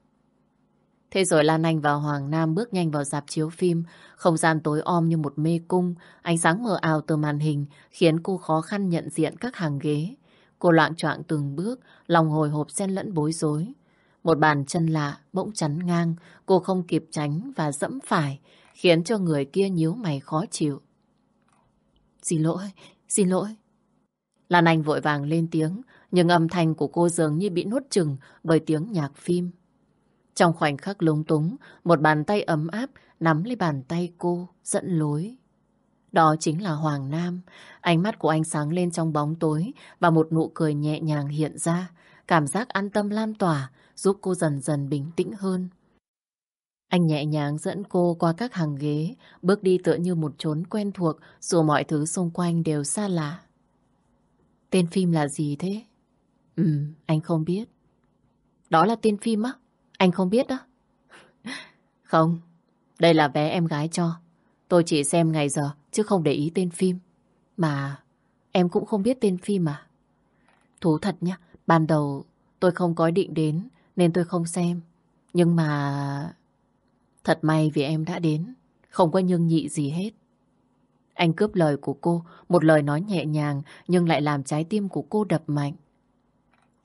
Thế rồi Lan Anh và Hoàng Nam bước nhanh vào dạp chiếu phim, không gian tối om như một mê cung, ánh sáng mờ ảo từ màn hình khiến cô khó khăn nhận diện các hàng ghế. Cô loạn choạng từng bước, lòng hồi hộp xen lẫn bối rối. Một bàn chân lạ bỗng chắn ngang, cô không kịp tránh và dẫm phải, khiến cho người kia nhíu mày khó chịu. Xin lỗi, xin lỗi. Lan Anh vội vàng lên tiếng, nhưng âm thanh của cô dường như bị nuốt chừng bởi tiếng nhạc phim. Trong khoảnh khắc lúng túng, một bàn tay ấm áp nắm lấy bàn tay cô, dẫn lối. Đó chính là Hoàng Nam. Ánh mắt của anh sáng lên trong bóng tối và một nụ cười nhẹ nhàng hiện ra. Cảm giác an tâm lan tỏa giúp cô dần dần bình tĩnh hơn. Anh nhẹ nhàng dẫn cô qua các hàng ghế, bước đi tựa như một chốn quen thuộc dù mọi thứ xung quanh đều xa lạ. Tên phim là gì thế? Ừ, anh không biết. Đó là tên phim á? Anh không biết đó. Không, đây là vé em gái cho. Tôi chỉ xem ngày giờ, chứ không để ý tên phim. Mà em cũng không biết tên phim à. Thú thật nhá, ban đầu tôi không có định đến, nên tôi không xem. Nhưng mà... Thật may vì em đã đến, không có nhưng nhị gì hết. Anh cướp lời của cô, một lời nói nhẹ nhàng nhưng lại làm trái tim của cô đập mạnh.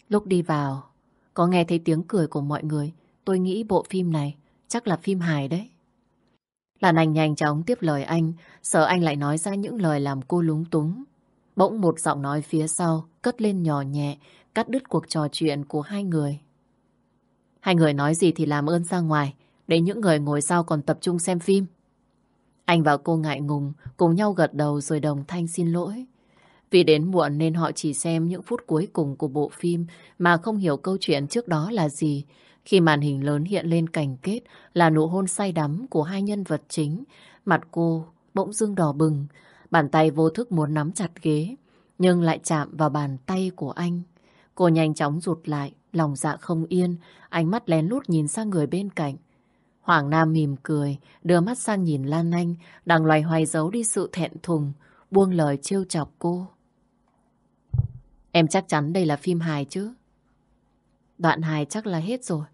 Lúc đi vào, có nghe thấy tiếng cười của mọi người, tôi nghĩ bộ phim này chắc là phim hài đấy. Lan Anh nhanh chóng tiếp lời anh, sợ anh lại nói ra những lời làm cô lúng túng. Bỗng một giọng nói phía sau cất lên nhỏ nhẹ, cắt đứt cuộc trò chuyện của hai người. Hai người nói gì thì làm ơn ra ngoài, để những người ngồi sau còn tập trung xem phim. Anh và cô ngại ngùng, cùng nhau gật đầu rồi đồng thanh xin lỗi. Vì đến muộn nên họ chỉ xem những phút cuối cùng của bộ phim mà không hiểu câu chuyện trước đó là gì. Khi màn hình lớn hiện lên cảnh kết là nụ hôn say đắm của hai nhân vật chính, mặt cô bỗng dưng đỏ bừng, bàn tay vô thức muốn nắm chặt ghế, nhưng lại chạm vào bàn tay của anh. Cô nhanh chóng rụt lại, lòng dạ không yên, ánh mắt lén lút nhìn sang người bên cạnh. Hoàng Nam mỉm cười, đưa mắt sang nhìn Lan Anh, đang loay hoay giấu đi sự thẹn thùng, buông lời trêu chọc cô. Em chắc chắn đây là phim hài chứ? Đoạn hài chắc là hết rồi.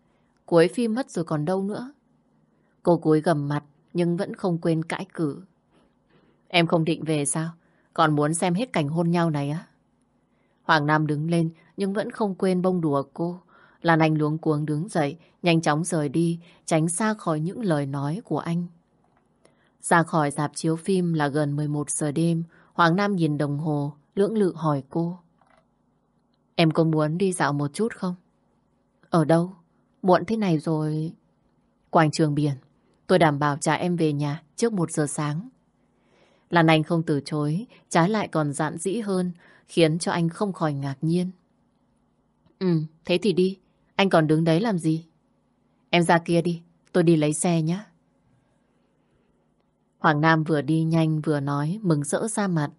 Cuối phim mất rồi còn đâu nữa. Cô cúi gầm mặt nhưng vẫn không quên cãi cử. Em không định về sao? Còn muốn xem hết cảnh hôn nhau này á? Hoàng Nam đứng lên nhưng vẫn không quên bông đùa cô. Lan Anh luống cuống đứng dậy, nhanh chóng rời đi, tránh xa khỏi những lời nói của anh. Ra khỏi dạp chiếu phim là gần 11 giờ đêm, Hoàng Nam nhìn đồng hồ, lưỡng lự hỏi cô. Em có muốn đi dạo một chút không? Ở đâu? Muộn thế này rồi... Quảng trường biển. Tôi đảm bảo trả em về nhà trước một giờ sáng. Lan Anh không từ chối, trái lại còn dạn dĩ hơn, khiến cho anh không khỏi ngạc nhiên. Ừ, thế thì đi. Anh còn đứng đấy làm gì? Em ra kia đi, tôi đi lấy xe nhé. Hoàng Nam vừa đi nhanh vừa nói, mừng rỡ ra mặt.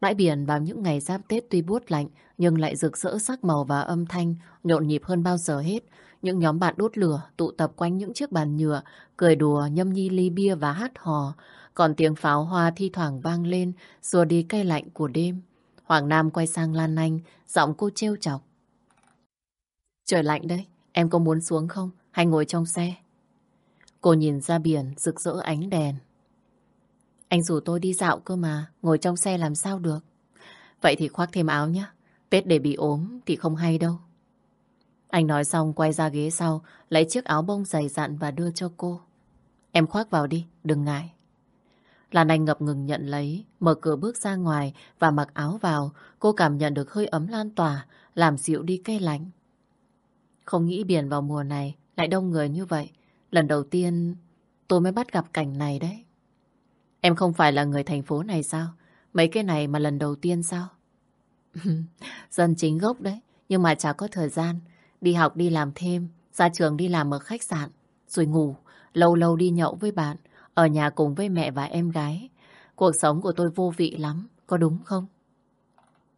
Bãi biển vào những ngày giáp Tết tuy buốt lạnh, nhưng lại rực rỡ sắc màu và âm thanh, nhộn nhịp hơn bao giờ hết. Những nhóm bạn đốt lửa, tụ tập quanh những chiếc bàn nhựa, cười đùa, nhâm nhi ly bia và hát hò. Còn tiếng pháo hoa thi thoảng vang lên, xua đi cay lạnh của đêm. Hoàng Nam quay sang Lan Anh, giọng cô trêu chọc. Trời lạnh đấy, em có muốn xuống không? Hay ngồi trong xe? Cô nhìn ra biển, rực rỡ ánh đèn. Anh rủ tôi đi dạo cơ mà, ngồi trong xe làm sao được. Vậy thì khoác thêm áo nhé. Tết để bị ốm thì không hay đâu. Anh nói xong quay ra ghế sau, lấy chiếc áo bông dày dặn và đưa cho cô. Em khoác vào đi, đừng ngại. Lan Anh ngập ngừng nhận lấy, mở cửa bước ra ngoài và mặc áo vào. Cô cảm nhận được hơi ấm lan tỏa, làm dịu đi cây lạnh. Không nghĩ biển vào mùa này lại đông người như vậy. Lần đầu tiên tôi mới bắt gặp cảnh này đấy. Em không phải là người thành phố này sao? Mấy cái này mà lần đầu tiên sao? Dân chính gốc đấy, nhưng mà chả có thời gian. Đi học đi làm thêm, ra trường đi làm ở khách sạn, rồi ngủ, lâu lâu đi nhậu với bạn, ở nhà cùng với mẹ và em gái. Cuộc sống của tôi vô vị lắm, có đúng không?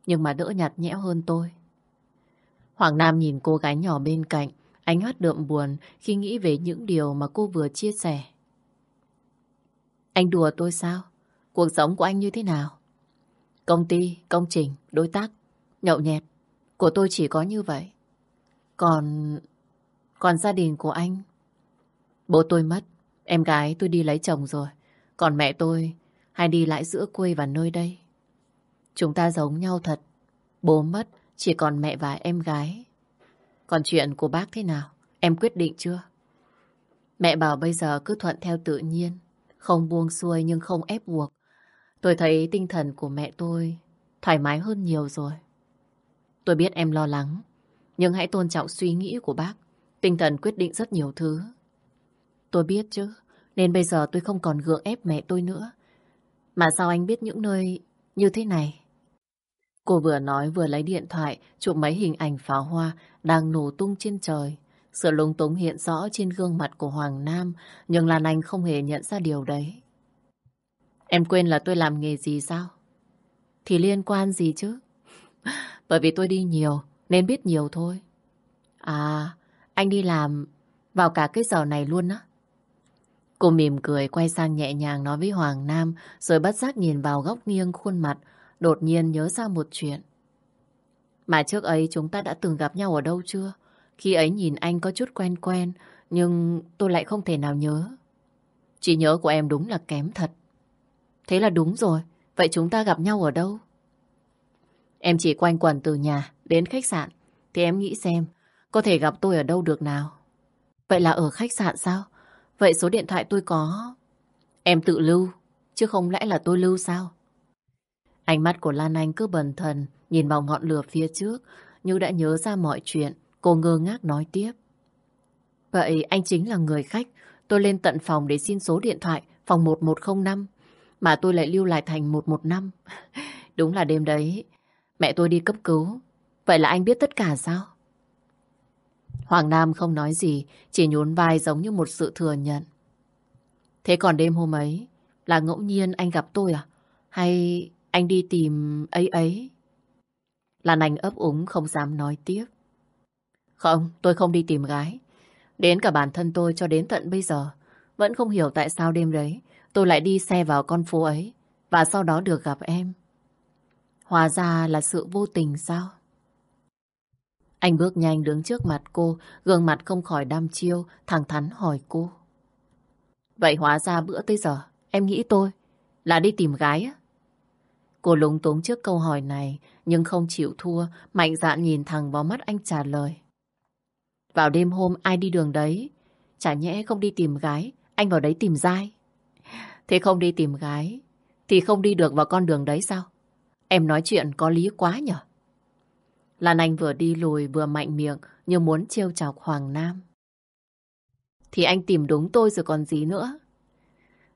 Nhưng mà đỡ nhạt nhẽo hơn tôi. Hoàng Nam nhìn cô gái nhỏ bên cạnh, ánh mắt đượm buồn khi nghĩ về những điều mà cô vừa chia sẻ. Anh đùa tôi sao? Cuộc sống của anh như thế nào? Công ty, công trình, đối tác, nhậu nhẹt. Của tôi chỉ có như vậy. Còn... Còn gia đình của anh? Bố tôi mất. Em gái tôi đi lấy chồng rồi. Còn mẹ tôi hay đi lại giữa quê và nơi đây. Chúng ta giống nhau thật. Bố mất, chỉ còn mẹ và em gái. Còn chuyện của bác thế nào? Em quyết định chưa? Mẹ bảo bây giờ cứ thuận theo tự nhiên. Không buông xuôi nhưng không ép buộc. Tôi thấy tinh thần của mẹ tôi thoải mái hơn nhiều rồi. Tôi biết em lo lắng, nhưng hãy tôn trọng suy nghĩ của bác. Tinh thần quyết định rất nhiều thứ. Tôi biết chứ, nên bây giờ tôi không còn gượng ép mẹ tôi nữa. Mà sao anh biết những nơi như thế này? Cô vừa nói vừa lấy điện thoại chụp mấy hình ảnh pháo hoa đang nổ tung trên trời. Sự lung túng hiện rõ trên gương mặt của Hoàng Nam, nhưng Lan Anh không hề nhận ra điều đấy. Em quên là tôi làm nghề gì sao? Thì liên quan gì chứ? Bởi vì tôi đi nhiều, nên biết nhiều thôi. À, anh đi làm vào cả cái giờ này luôn á. Cô mỉm cười quay sang nhẹ nhàng nói với Hoàng Nam rồi bất giác nhìn vào góc nghiêng khuôn mặt đột nhiên nhớ ra một chuyện. Mà trước ấy chúng ta đã từng gặp nhau ở đâu chưa? Khi ấy nhìn anh có chút quen quen, nhưng tôi lại không thể nào nhớ. Chỉ nhớ của em đúng là kém thật. Thế là đúng rồi, vậy chúng ta gặp nhau ở đâu? Em chỉ quanh quẩn từ nhà đến khách sạn, thì em nghĩ xem, có thể gặp tôi ở đâu được nào? Vậy là ở khách sạn sao? Vậy số điện thoại tôi có... Em tự lưu, chứ không lẽ là tôi lưu sao? Ánh mắt của Lan Anh cứ bần thần, nhìn vào ngọn lửa phía trước, như đã nhớ ra mọi chuyện, cô ngơ ngác nói tiếp. Vậy anh chính là người khách, tôi lên tận phòng để xin số điện thoại, phòng 1105, mà tôi lại lưu lại thành 115. Đúng là đêm đấy, mẹ tôi đi cấp cứu. Vậy là anh biết tất cả sao? Hoàng Nam không nói gì, chỉ nhún vai giống như một sự thừa nhận. Thế còn đêm hôm ấy, là ngẫu nhiên anh gặp tôi à? Hay anh đi tìm ấy ấy. Lan Anh ấp úng không dám nói tiếp. Không, tôi không đi tìm gái. Đến cả bản thân tôi cho đến tận bây giờ, vẫn không hiểu tại sao đêm đấy tôi lại đi xe vào con phố ấy và sau đó được gặp em. Hóa ra là sự vô tình sao? Anh bước nhanh đứng trước mặt cô, gương mặt không khỏi đăm chiêu, thẳng thắn hỏi cô. Vậy hóa ra bữa tới giờ, em nghĩ tôi là đi tìm gái á? Cô lúng túng trước câu hỏi này, nhưng không chịu thua, mạnh dạn nhìn thẳng vào mắt anh trả lời. Vào đêm hôm ai đi đường đấy? Chả nhẽ không đi tìm gái, anh vào đấy tìm dai. Thế không đi tìm gái, thì không đi được vào con đường đấy sao? Em nói chuyện có lý quá nhở? Lan Anh vừa đi lùi vừa mạnh miệng như muốn trêu chọc Hoàng Nam. Thì anh tìm đúng tôi rồi còn gì nữa.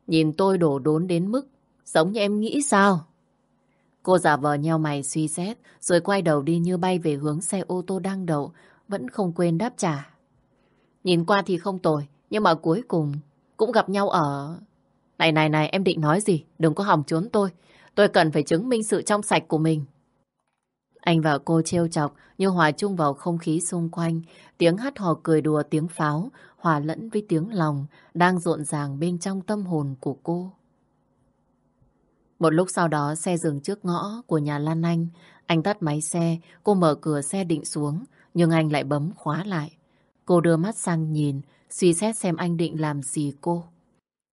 Nhìn tôi đổ đốn đến mức Giống như em nghĩ sao? Cô giả vờ nheo mày suy xét, rồi quay đầu đi như bay về hướng xe ô tô đang đậu, vẫn không quên đáp trả. Nhìn qua thì không tồi, nhưng mà cuối cùng cũng gặp nhau ở... Này này này, em định nói gì? Đừng có hòng trốn tôi. Tôi cần phải chứng minh sự trong sạch của mình. Anh và cô trêu chọc như hòa chung vào không khí xung quanh. Tiếng hát hò cười đùa tiếng pháo hòa lẫn với tiếng lòng đang rộn ràng bên trong tâm hồn của cô. Một lúc sau đó xe dừng trước ngõ của nhà Lan Anh. Anh tắt máy xe, cô mở cửa xe định xuống, nhưng anh lại bấm khóa lại. Cô đưa mắt sang nhìn, suy xét xem anh định làm gì cô.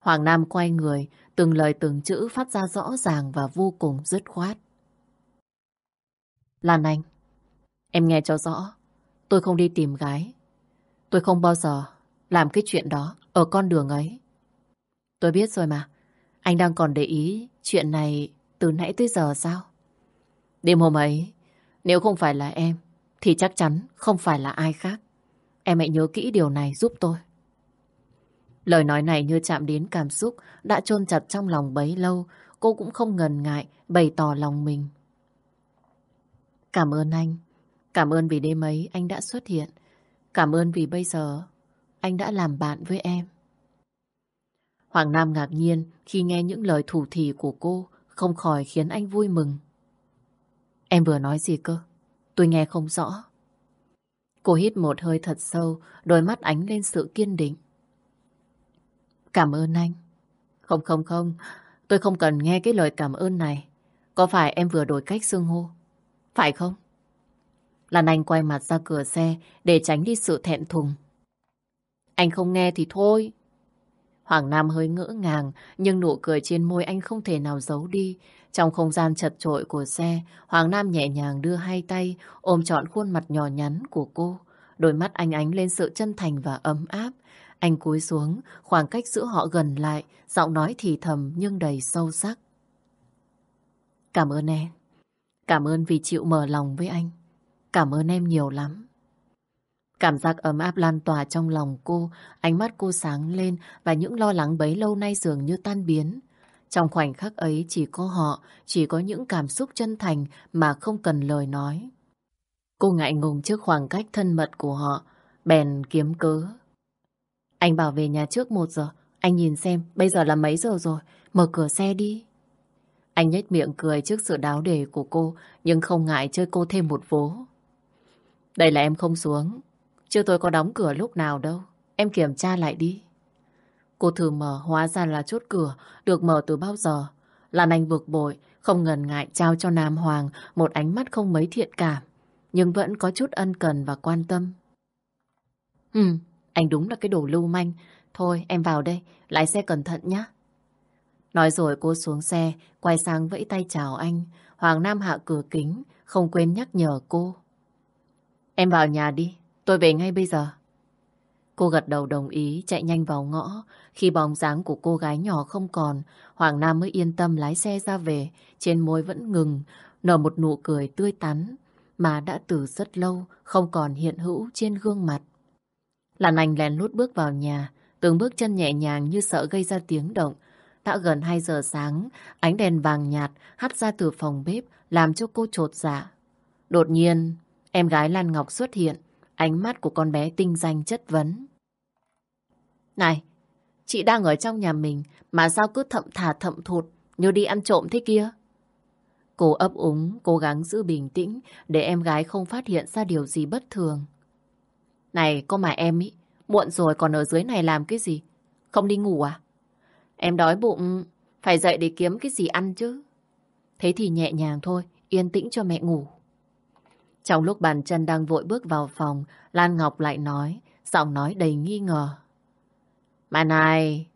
Hoàng Nam quay người, từng lời từng chữ phát ra rõ ràng và vô cùng dứt khoát. Lan Anh, em nghe cho rõ, tôi không đi tìm gái. Tôi không bao giờ làm cái chuyện đó ở con đường ấy. Tôi biết rồi mà, anh đang còn để ý chuyện này từ nãy tới giờ sao? Đêm hôm ấy, nếu không phải là em, thì chắc chắn không phải là ai khác. Em hãy nhớ kỹ điều này giúp tôi. Lời nói này như chạm đến cảm xúc đã chôn chặt trong lòng bấy lâu, cô cũng không ngần ngại bày tỏ lòng mình. Cảm ơn anh. Cảm ơn vì đêm ấy anh đã xuất hiện. Cảm ơn vì bây giờ anh đã làm bạn với em. Hoàng Nam ngạc nhiên khi nghe những lời thủ thỉ của cô không khỏi khiến anh vui mừng. Em vừa nói gì cơ? Tôi nghe không rõ. Cô hít một hơi thật sâu, đôi mắt ánh lên sự kiên định. Cảm ơn anh. Không không không, tôi không cần nghe cái lời cảm ơn này. Có phải em vừa đổi cách xưng hô? Phải không? Lan Anh quay mặt ra cửa xe để tránh đi sự thẹn thùng. Anh không nghe thì thôi. Hoàng Nam hơi ngỡ ngàng, nhưng nụ cười trên môi anh không thể nào giấu đi. Trong không gian chật trội của xe, Hoàng Nam nhẹ nhàng đưa hai tay, ôm trọn khuôn mặt nhỏ nhắn của cô. Đôi mắt anh ánh lên sự chân thành và ấm áp. Anh cúi xuống, khoảng cách giữa họ gần lại, giọng nói thì thầm nhưng đầy sâu sắc. Cảm ơn em. Cảm ơn vì chịu mở lòng với anh. Cảm ơn em nhiều lắm. Cảm giác ấm áp lan tỏa trong lòng cô, ánh mắt cô sáng lên và những lo lắng bấy lâu nay dường như tan biến. Trong khoảnh khắc ấy chỉ có họ, chỉ có những cảm xúc chân thành mà không cần lời nói. Cô ngại ngùng trước khoảng cách thân mật của họ, bèn kiếm cớ. Anh bảo về nhà trước một giờ, anh nhìn xem bây giờ là mấy giờ rồi, mở cửa xe đi. Anh nhếch miệng cười trước sự đáo đề của cô, nhưng không ngại chơi cô thêm một vố. Đây là em không xuống, Chưa tôi có đóng cửa lúc nào đâu. Em kiểm tra lại đi. Cô thử mở, hóa ra là chốt cửa, được mở từ bao giờ. Lan Anh bực bội, không ngần ngại trao cho Nam Hoàng một ánh mắt không mấy thiện cảm, nhưng vẫn có chút ân cần và quan tâm. Ừ, anh đúng là cái đồ lưu manh. Thôi, em vào đây, lái xe cẩn thận nhé. Nói rồi cô xuống xe, quay sang vẫy tay chào anh. Hoàng Nam hạ cửa kính, không quên nhắc nhở cô. Em vào nhà đi, tôi về ngay bây giờ. Cô gật đầu đồng ý, chạy nhanh vào ngõ. Khi bóng dáng của cô gái nhỏ không còn, Hoàng Nam mới yên tâm lái xe ra về. Trên môi vẫn ngừng, nở một nụ cười tươi tắn, mà đã từ rất lâu không còn hiện hữu trên gương mặt. Lan Anh lén lút bước vào nhà, từng bước chân nhẹ nhàng như sợ gây ra tiếng động. Đã gần 2 giờ sáng, ánh đèn vàng nhạt hắt ra từ phòng bếp làm cho cô trột dạ. Đột nhiên, em gái Lan Ngọc xuất hiện, ánh mắt của con bé tinh danh chất vấn. Này, chị đang ở trong nhà mình mà sao cứ thậm thà thậm thụt như đi ăn trộm thế kia? Cô ấp úng, cố gắng giữ bình tĩnh để em gái không phát hiện ra điều gì bất thường. Này, có mà em ý, muộn rồi còn ở dưới này làm cái gì? Không đi ngủ à? Em đói bụng, phải dậy để kiếm cái gì ăn chứ. Thế thì nhẹ nhàng thôi, yên tĩnh cho mẹ ngủ. Trong lúc bàn chân đang vội bước vào phòng, Lan Ngọc lại nói, giọng nói đầy nghi ngờ. Mà này,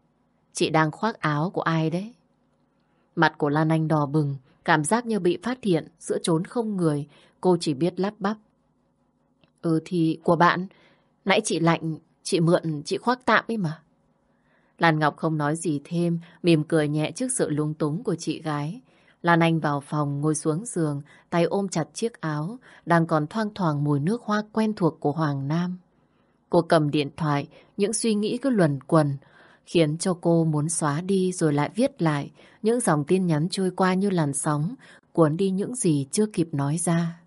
chị đang khoác áo của ai đấy? Mặt của Lan Anh đỏ bừng, cảm giác như bị phát hiện giữa trốn không người, cô chỉ biết lắp bắp. Ừ thì của bạn, nãy chị lạnh, chị mượn, chị khoác tạm ấy mà. Lan Ngọc không nói gì thêm, mỉm cười nhẹ trước sự lung túng của chị gái. Lan Anh vào phòng, ngồi xuống giường, tay ôm chặt chiếc áo, đang còn thoang thoảng mùi nước hoa quen thuộc của Hoàng Nam. Cô cầm điện thoại, những suy nghĩ cứ luẩn quẩn. khiến cho cô muốn xóa đi rồi lại viết lại những dòng tin nhắn trôi qua như làn sóng, cuốn đi những gì chưa kịp nói ra.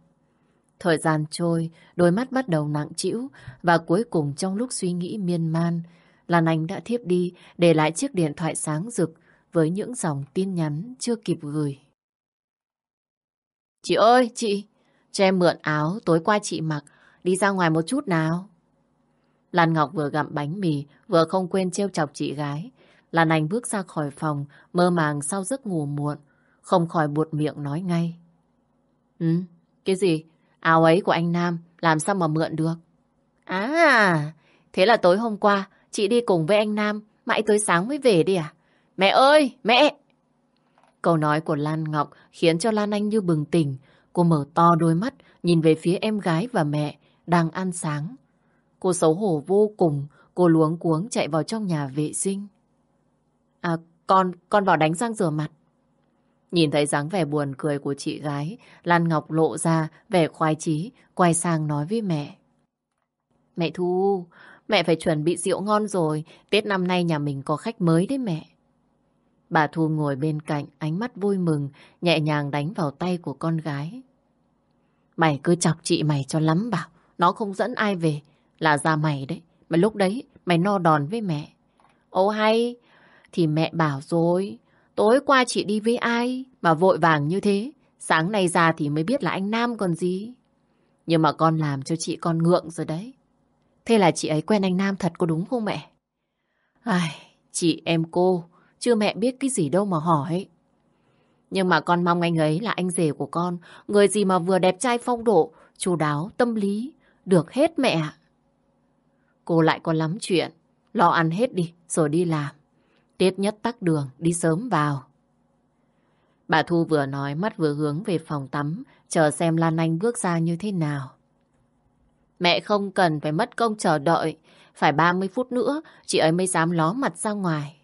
Thời gian trôi, đôi mắt bắt đầu nặng trĩu và cuối cùng trong lúc suy nghĩ miên man, Lan Anh đã thiếp đi để lại chiếc điện thoại sáng rực với những dòng tin nhắn chưa kịp gửi. Chị ơi, chị, cho em mượn áo tối qua chị mặc, đi ra ngoài một chút nào. Lan Ngọc vừa gặm bánh mì, vừa không quên trêu chọc chị gái. Lan Anh bước ra khỏi phòng, mơ màng sau giấc ngủ muộn, không khỏi buột miệng nói ngay. Ừ, cái gì? Áo ấy của anh Nam, làm sao mà mượn được? À, thế là tối hôm qua, chị đi cùng với anh Nam, mãi tới sáng mới về đi à? Mẹ ơi, mẹ! Câu nói của Lan Ngọc khiến cho Lan Anh như bừng tỉnh. Cô mở to đôi mắt, nhìn về phía em gái và mẹ đang ăn sáng. Cô xấu hổ vô cùng, cô luống cuống chạy vào trong nhà vệ sinh. À, con, con vào đánh răng rửa mặt. Nhìn thấy dáng vẻ buồn cười của chị gái, Lan Ngọc lộ ra vẻ khoái chí, quay sang nói với mẹ. Mẹ Thu, mẹ phải chuẩn bị rượu ngon rồi, Tết năm nay nhà mình có khách mới đấy mẹ. Bà Thu ngồi bên cạnh, ánh mắt vui mừng, nhẹ nhàng đánh vào tay của con gái. Mày cứ chọc chị mày cho lắm bảo, nó không dẫn ai về, là ra mày đấy. Mà lúc đấy, mày no đòn với mẹ. ô hay, thì mẹ bảo rồi, tối qua chị đi với ai mà vội vàng như thế. Sáng nay ra thì mới biết là anh Nam còn gì. Nhưng mà con làm cho chị con ngượng rồi đấy. Thế là chị ấy quen anh Nam thật có đúng không mẹ? Ai, chị em cô, chưa mẹ biết cái gì đâu mà hỏi. Nhưng mà con mong anh ấy là anh rể của con, người gì mà vừa đẹp trai phong độ, chu đáo, tâm lý, được hết mẹ. Cô lại có lắm chuyện, lo ăn hết đi, rồi đi làm. Tết nhất tắc đường, đi sớm vào. Bà Thu vừa nói mắt vừa hướng về phòng tắm, chờ xem Lan Anh bước ra như thế nào. Mẹ không cần phải mất công chờ đợi, phải 30 phút nữa chị ấy mới dám ló mặt ra ngoài.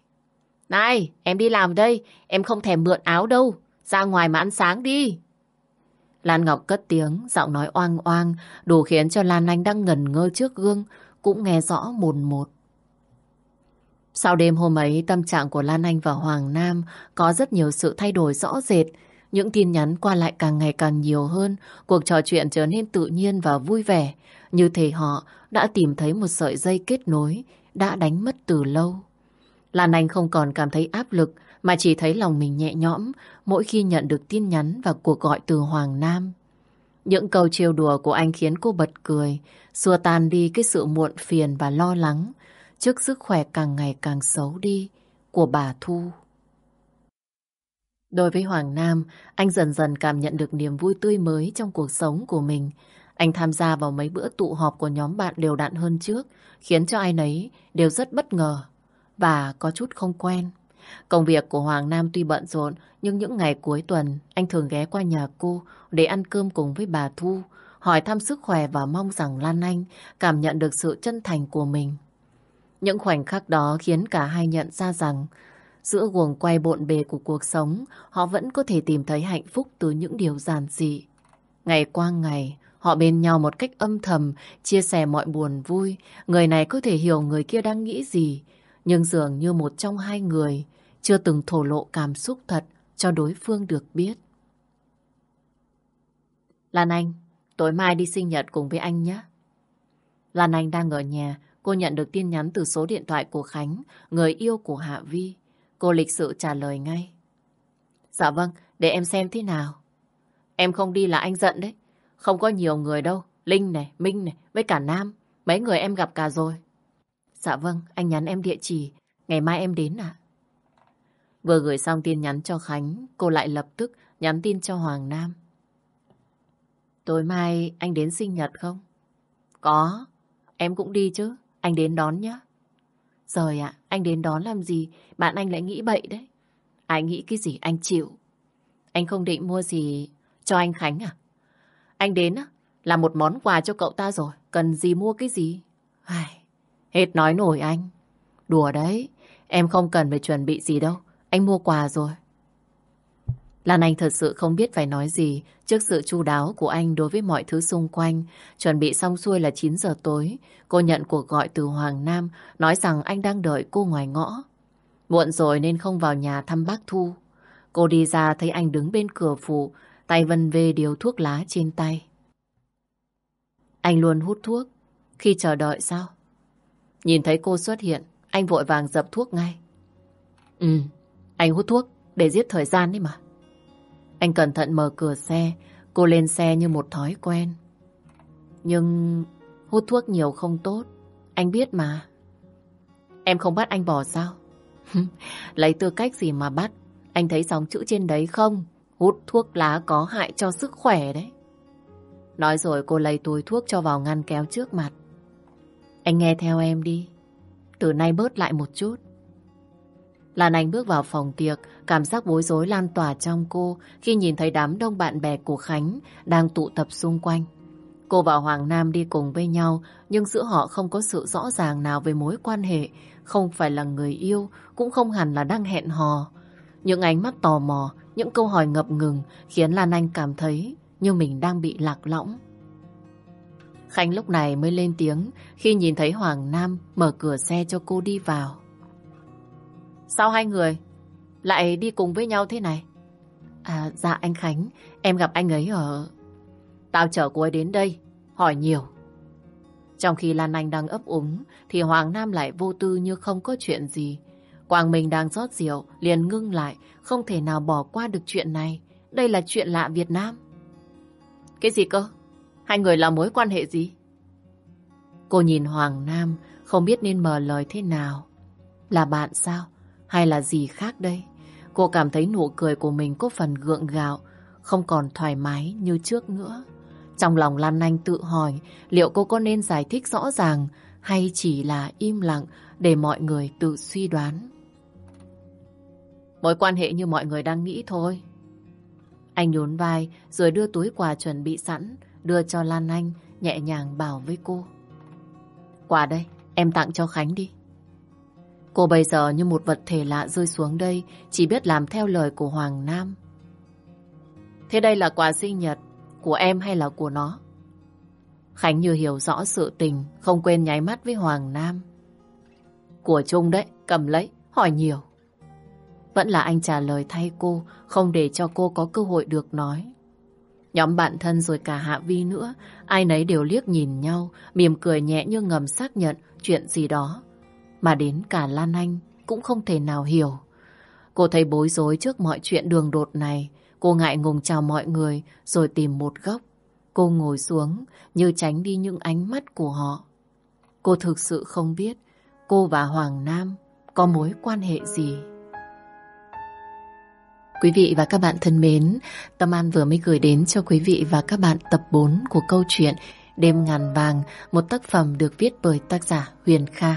Này, em đi làm đây, em không thèm mượn áo đâu, ra ngoài mà ăn sáng đi. Lan Ngọc cất tiếng, giọng nói oang oang, đủ khiến cho Lan Anh đang ngẩn ngơ trước gương, cũng nghe rõ mồn một. Sau đêm hôm ấy, tâm trạng của Lan Anh và Hoàng Nam có rất nhiều sự thay đổi rõ rệt. Những tin nhắn qua lại càng ngày càng nhiều hơn, cuộc trò chuyện trở nên tự nhiên và vui vẻ, như thể họ đã tìm thấy một sợi dây kết nối, đã đánh mất từ lâu. Lan Anh không còn cảm thấy áp lực, mà chỉ thấy lòng mình nhẹ nhõm mỗi khi nhận được tin nhắn và cuộc gọi từ Hoàng Nam. Những câu trêu đùa của anh khiến cô bật cười, xua tan đi cái sự muộn phiền và lo lắng trước sức khỏe càng ngày càng xấu đi của bà Thu. Đối với Hoàng Nam, anh dần dần cảm nhận được niềm vui tươi mới trong cuộc sống của mình. Anh tham gia vào mấy bữa tụ họp của nhóm bạn đều đặn hơn trước, khiến cho ai nấy đều rất bất ngờ và có chút không quen. Công việc của Hoàng Nam tuy bận rộn, nhưng những ngày cuối tuần anh thường ghé qua nhà cô để ăn cơm cùng với bà Thu, hỏi thăm sức khỏe và mong rằng Lan Anh cảm nhận được sự chân thành của mình. Những khoảnh khắc đó khiến cả hai nhận ra rằng giữa guồng quay bộn bề của cuộc sống, họ vẫn có thể tìm thấy hạnh phúc từ những điều giản dị. Ngày qua ngày, họ bên nhau một cách âm thầm, chia sẻ mọi buồn vui. Người này có thể hiểu người kia đang nghĩ gì, nhưng dường như một trong hai người chưa từng thổ lộ cảm xúc thật cho đối phương được biết. Lan Anh, tối mai đi sinh nhật cùng với anh nhé. Lan Anh đang ở nhà, cô nhận được tin nhắn từ số điện thoại của Khánh, người yêu của Hạ Vi. Cô lịch sự trả lời ngay. Dạ vâng, để em xem thế nào. Em không đi là anh giận đấy. Không có nhiều người đâu. Linh này, Minh này, với cả Nam. Mấy người em gặp cả rồi. Dạ vâng, anh nhắn em địa chỉ. Ngày mai em đến ạ. Vừa gửi xong tin nhắn cho Khánh, cô lại lập tức nhắn tin cho Hoàng Nam. Tối mai anh đến sinh nhật không? Có, em cũng đi chứ. Anh đến đón nhé. Rồi ạ, anh đến đón làm gì? Bạn anh lại nghĩ bậy đấy. Ai nghĩ cái gì anh chịu. Anh không định mua gì cho anh Khánh à? Anh đến là một món quà cho cậu ta rồi. Cần gì mua cái gì? Ai, hết nói nổi anh. Đùa đấy, em không cần phải chuẩn bị gì đâu. Anh mua quà rồi. Lan Anh thật sự không biết phải nói gì trước sự chu đáo của anh đối với mọi thứ xung quanh. Chuẩn bị xong xuôi là 9 giờ tối. Cô nhận cuộc gọi từ Hoàng Nam nói rằng anh đang đợi cô ngoài ngõ. Muộn rồi nên không vào nhà thăm bác Thu. Cô đi ra thấy anh đứng bên cửa phụ, tay vân về điều thuốc lá trên tay. Anh luôn hút thuốc. Khi chờ đợi sao? Nhìn thấy cô xuất hiện, anh vội vàng dập thuốc ngay. Ừ, anh hút thuốc để giết thời gian đấy mà. Anh cẩn thận mở cửa xe, cô lên xe như một thói quen. Nhưng hút thuốc nhiều không tốt, anh biết mà. Em không bắt anh bỏ sao? Lấy tư cách gì mà bắt? Anh thấy dòng chữ trên đấy không? Hút thuốc lá có hại cho sức khỏe đấy. Nói rồi cô lấy túi thuốc cho vào ngăn kéo trước mặt. Anh nghe theo em đi. Từ nay bớt lại một chút. Lan Anh bước vào phòng tiệc, cảm giác bối rối lan tỏa trong cô khi nhìn thấy đám đông bạn bè của Khánh đang tụ tập xung quanh. Cô và Hoàng Nam đi cùng với nhau, nhưng giữa họ không có sự rõ ràng nào về mối quan hệ, không phải là người yêu, cũng không hẳn là đang hẹn hò. Những ánh mắt tò mò, những câu hỏi ngập ngừng khiến Lan Anh cảm thấy như mình đang bị lạc lõng. Khánh lúc này mới lên tiếng khi nhìn thấy Hoàng Nam mở cửa xe cho cô đi vào. Sao hai người lại đi cùng với nhau thế này? À dạ anh Khánh, em gặp anh ấy ở... Tao chở cô ấy đến đây, hỏi nhiều. Trong khi Lan Anh đang ấp úng, thì Hoàng Nam lại vô tư như không có chuyện gì. Quang Minh đang rót rượu, liền ngưng lại, không thể nào bỏ qua được chuyện này. Đây là chuyện lạ Việt Nam. Cái gì cơ? Hai người là mối quan hệ gì? Cô nhìn Hoàng Nam, không biết nên mở lời thế nào. Là bạn sao? Hay là gì khác đây? Cô cảm thấy nụ cười của mình có phần gượng gạo, không còn thoải mái như trước nữa. Trong lòng Lan Anh tự hỏi liệu cô có nên giải thích rõ ràng hay chỉ là im lặng để mọi người tự suy đoán. Mối quan hệ như mọi người đang nghĩ thôi. Anh nhún vai rồi đưa túi quà chuẩn bị sẵn, đưa cho Lan Anh, nhẹ nhàng bảo với cô. Quà đây, em tặng cho Khánh đi. Cô bây giờ như một vật thể lạ rơi xuống đây, chỉ biết làm theo lời của Hoàng Nam. Thế đây là quà sinh nhật của em hay là của nó? Khánh như hiểu rõ sự tình, không quên nháy mắt với Hoàng Nam. Của Trung đấy, cầm lấy, hỏi nhiều. Vẫn là anh trả lời thay cô, không để cho cô có cơ hội được nói. Nhóm bạn thân rồi cả Hạ Vi nữa, ai nấy đều liếc nhìn nhau, mỉm cười nhẹ như ngầm xác nhận chuyện gì đó. Mà đến cả Lan Anh cũng không thể nào hiểu. Cô thấy bối rối trước mọi chuyện đường đột này. Cô ngại ngùng chào mọi người rồi tìm một góc. Cô ngồi xuống như tránh đi những ánh mắt của họ. Cô thực sự không biết cô và Hoàng Nam có mối quan hệ gì. Quý vị và các bạn thân mến, Tâm An vừa mới gửi đến cho quý vị và các bạn tập 4 của câu chuyện Đêm ngàn vàng, một tác phẩm được viết bởi tác giả Huyền Kha.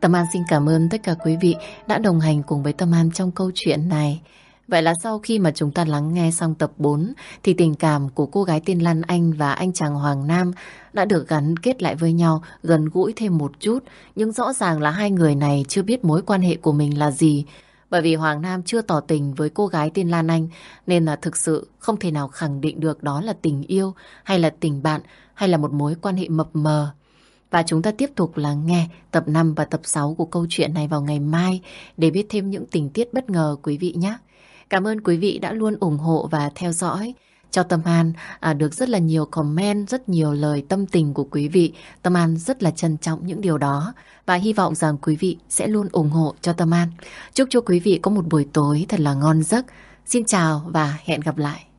Tâm An xin cảm ơn tất cả quý vị đã đồng hành cùng với Tâm An trong câu chuyện này. Vậy là sau khi mà chúng ta lắng nghe xong tập 4 thì tình cảm của cô gái tên Lan Anh và anh chàng Hoàng Nam đã được gắn kết lại với nhau gần gũi thêm một chút. Nhưng rõ ràng là hai người này chưa biết mối quan hệ của mình là gì. Bởi vì Hoàng Nam chưa tỏ tình với cô gái tên Lan Anh, nên là thực sự không thể nào khẳng định được đó là tình yêu, hay là tình bạn, hay là một mối quan hệ mập mờ. Và chúng ta tiếp tục lắng nghe tập 5 và tập 6 của câu chuyện này vào ngày mai để biết thêm những tình tiết bất ngờ quý vị nhé. Cảm ơn quý vị đã luôn ủng hộ và theo dõi cho Tâm An à, được rất là nhiều comment, rất nhiều lời tâm tình của quý vị. Tâm An rất là trân trọng những điều đó và hy vọng rằng quý vị sẽ luôn ủng hộ cho Tâm An. Chúc cho quý vị có một buổi tối thật là ngon giấc. Xin chào và hẹn gặp lại.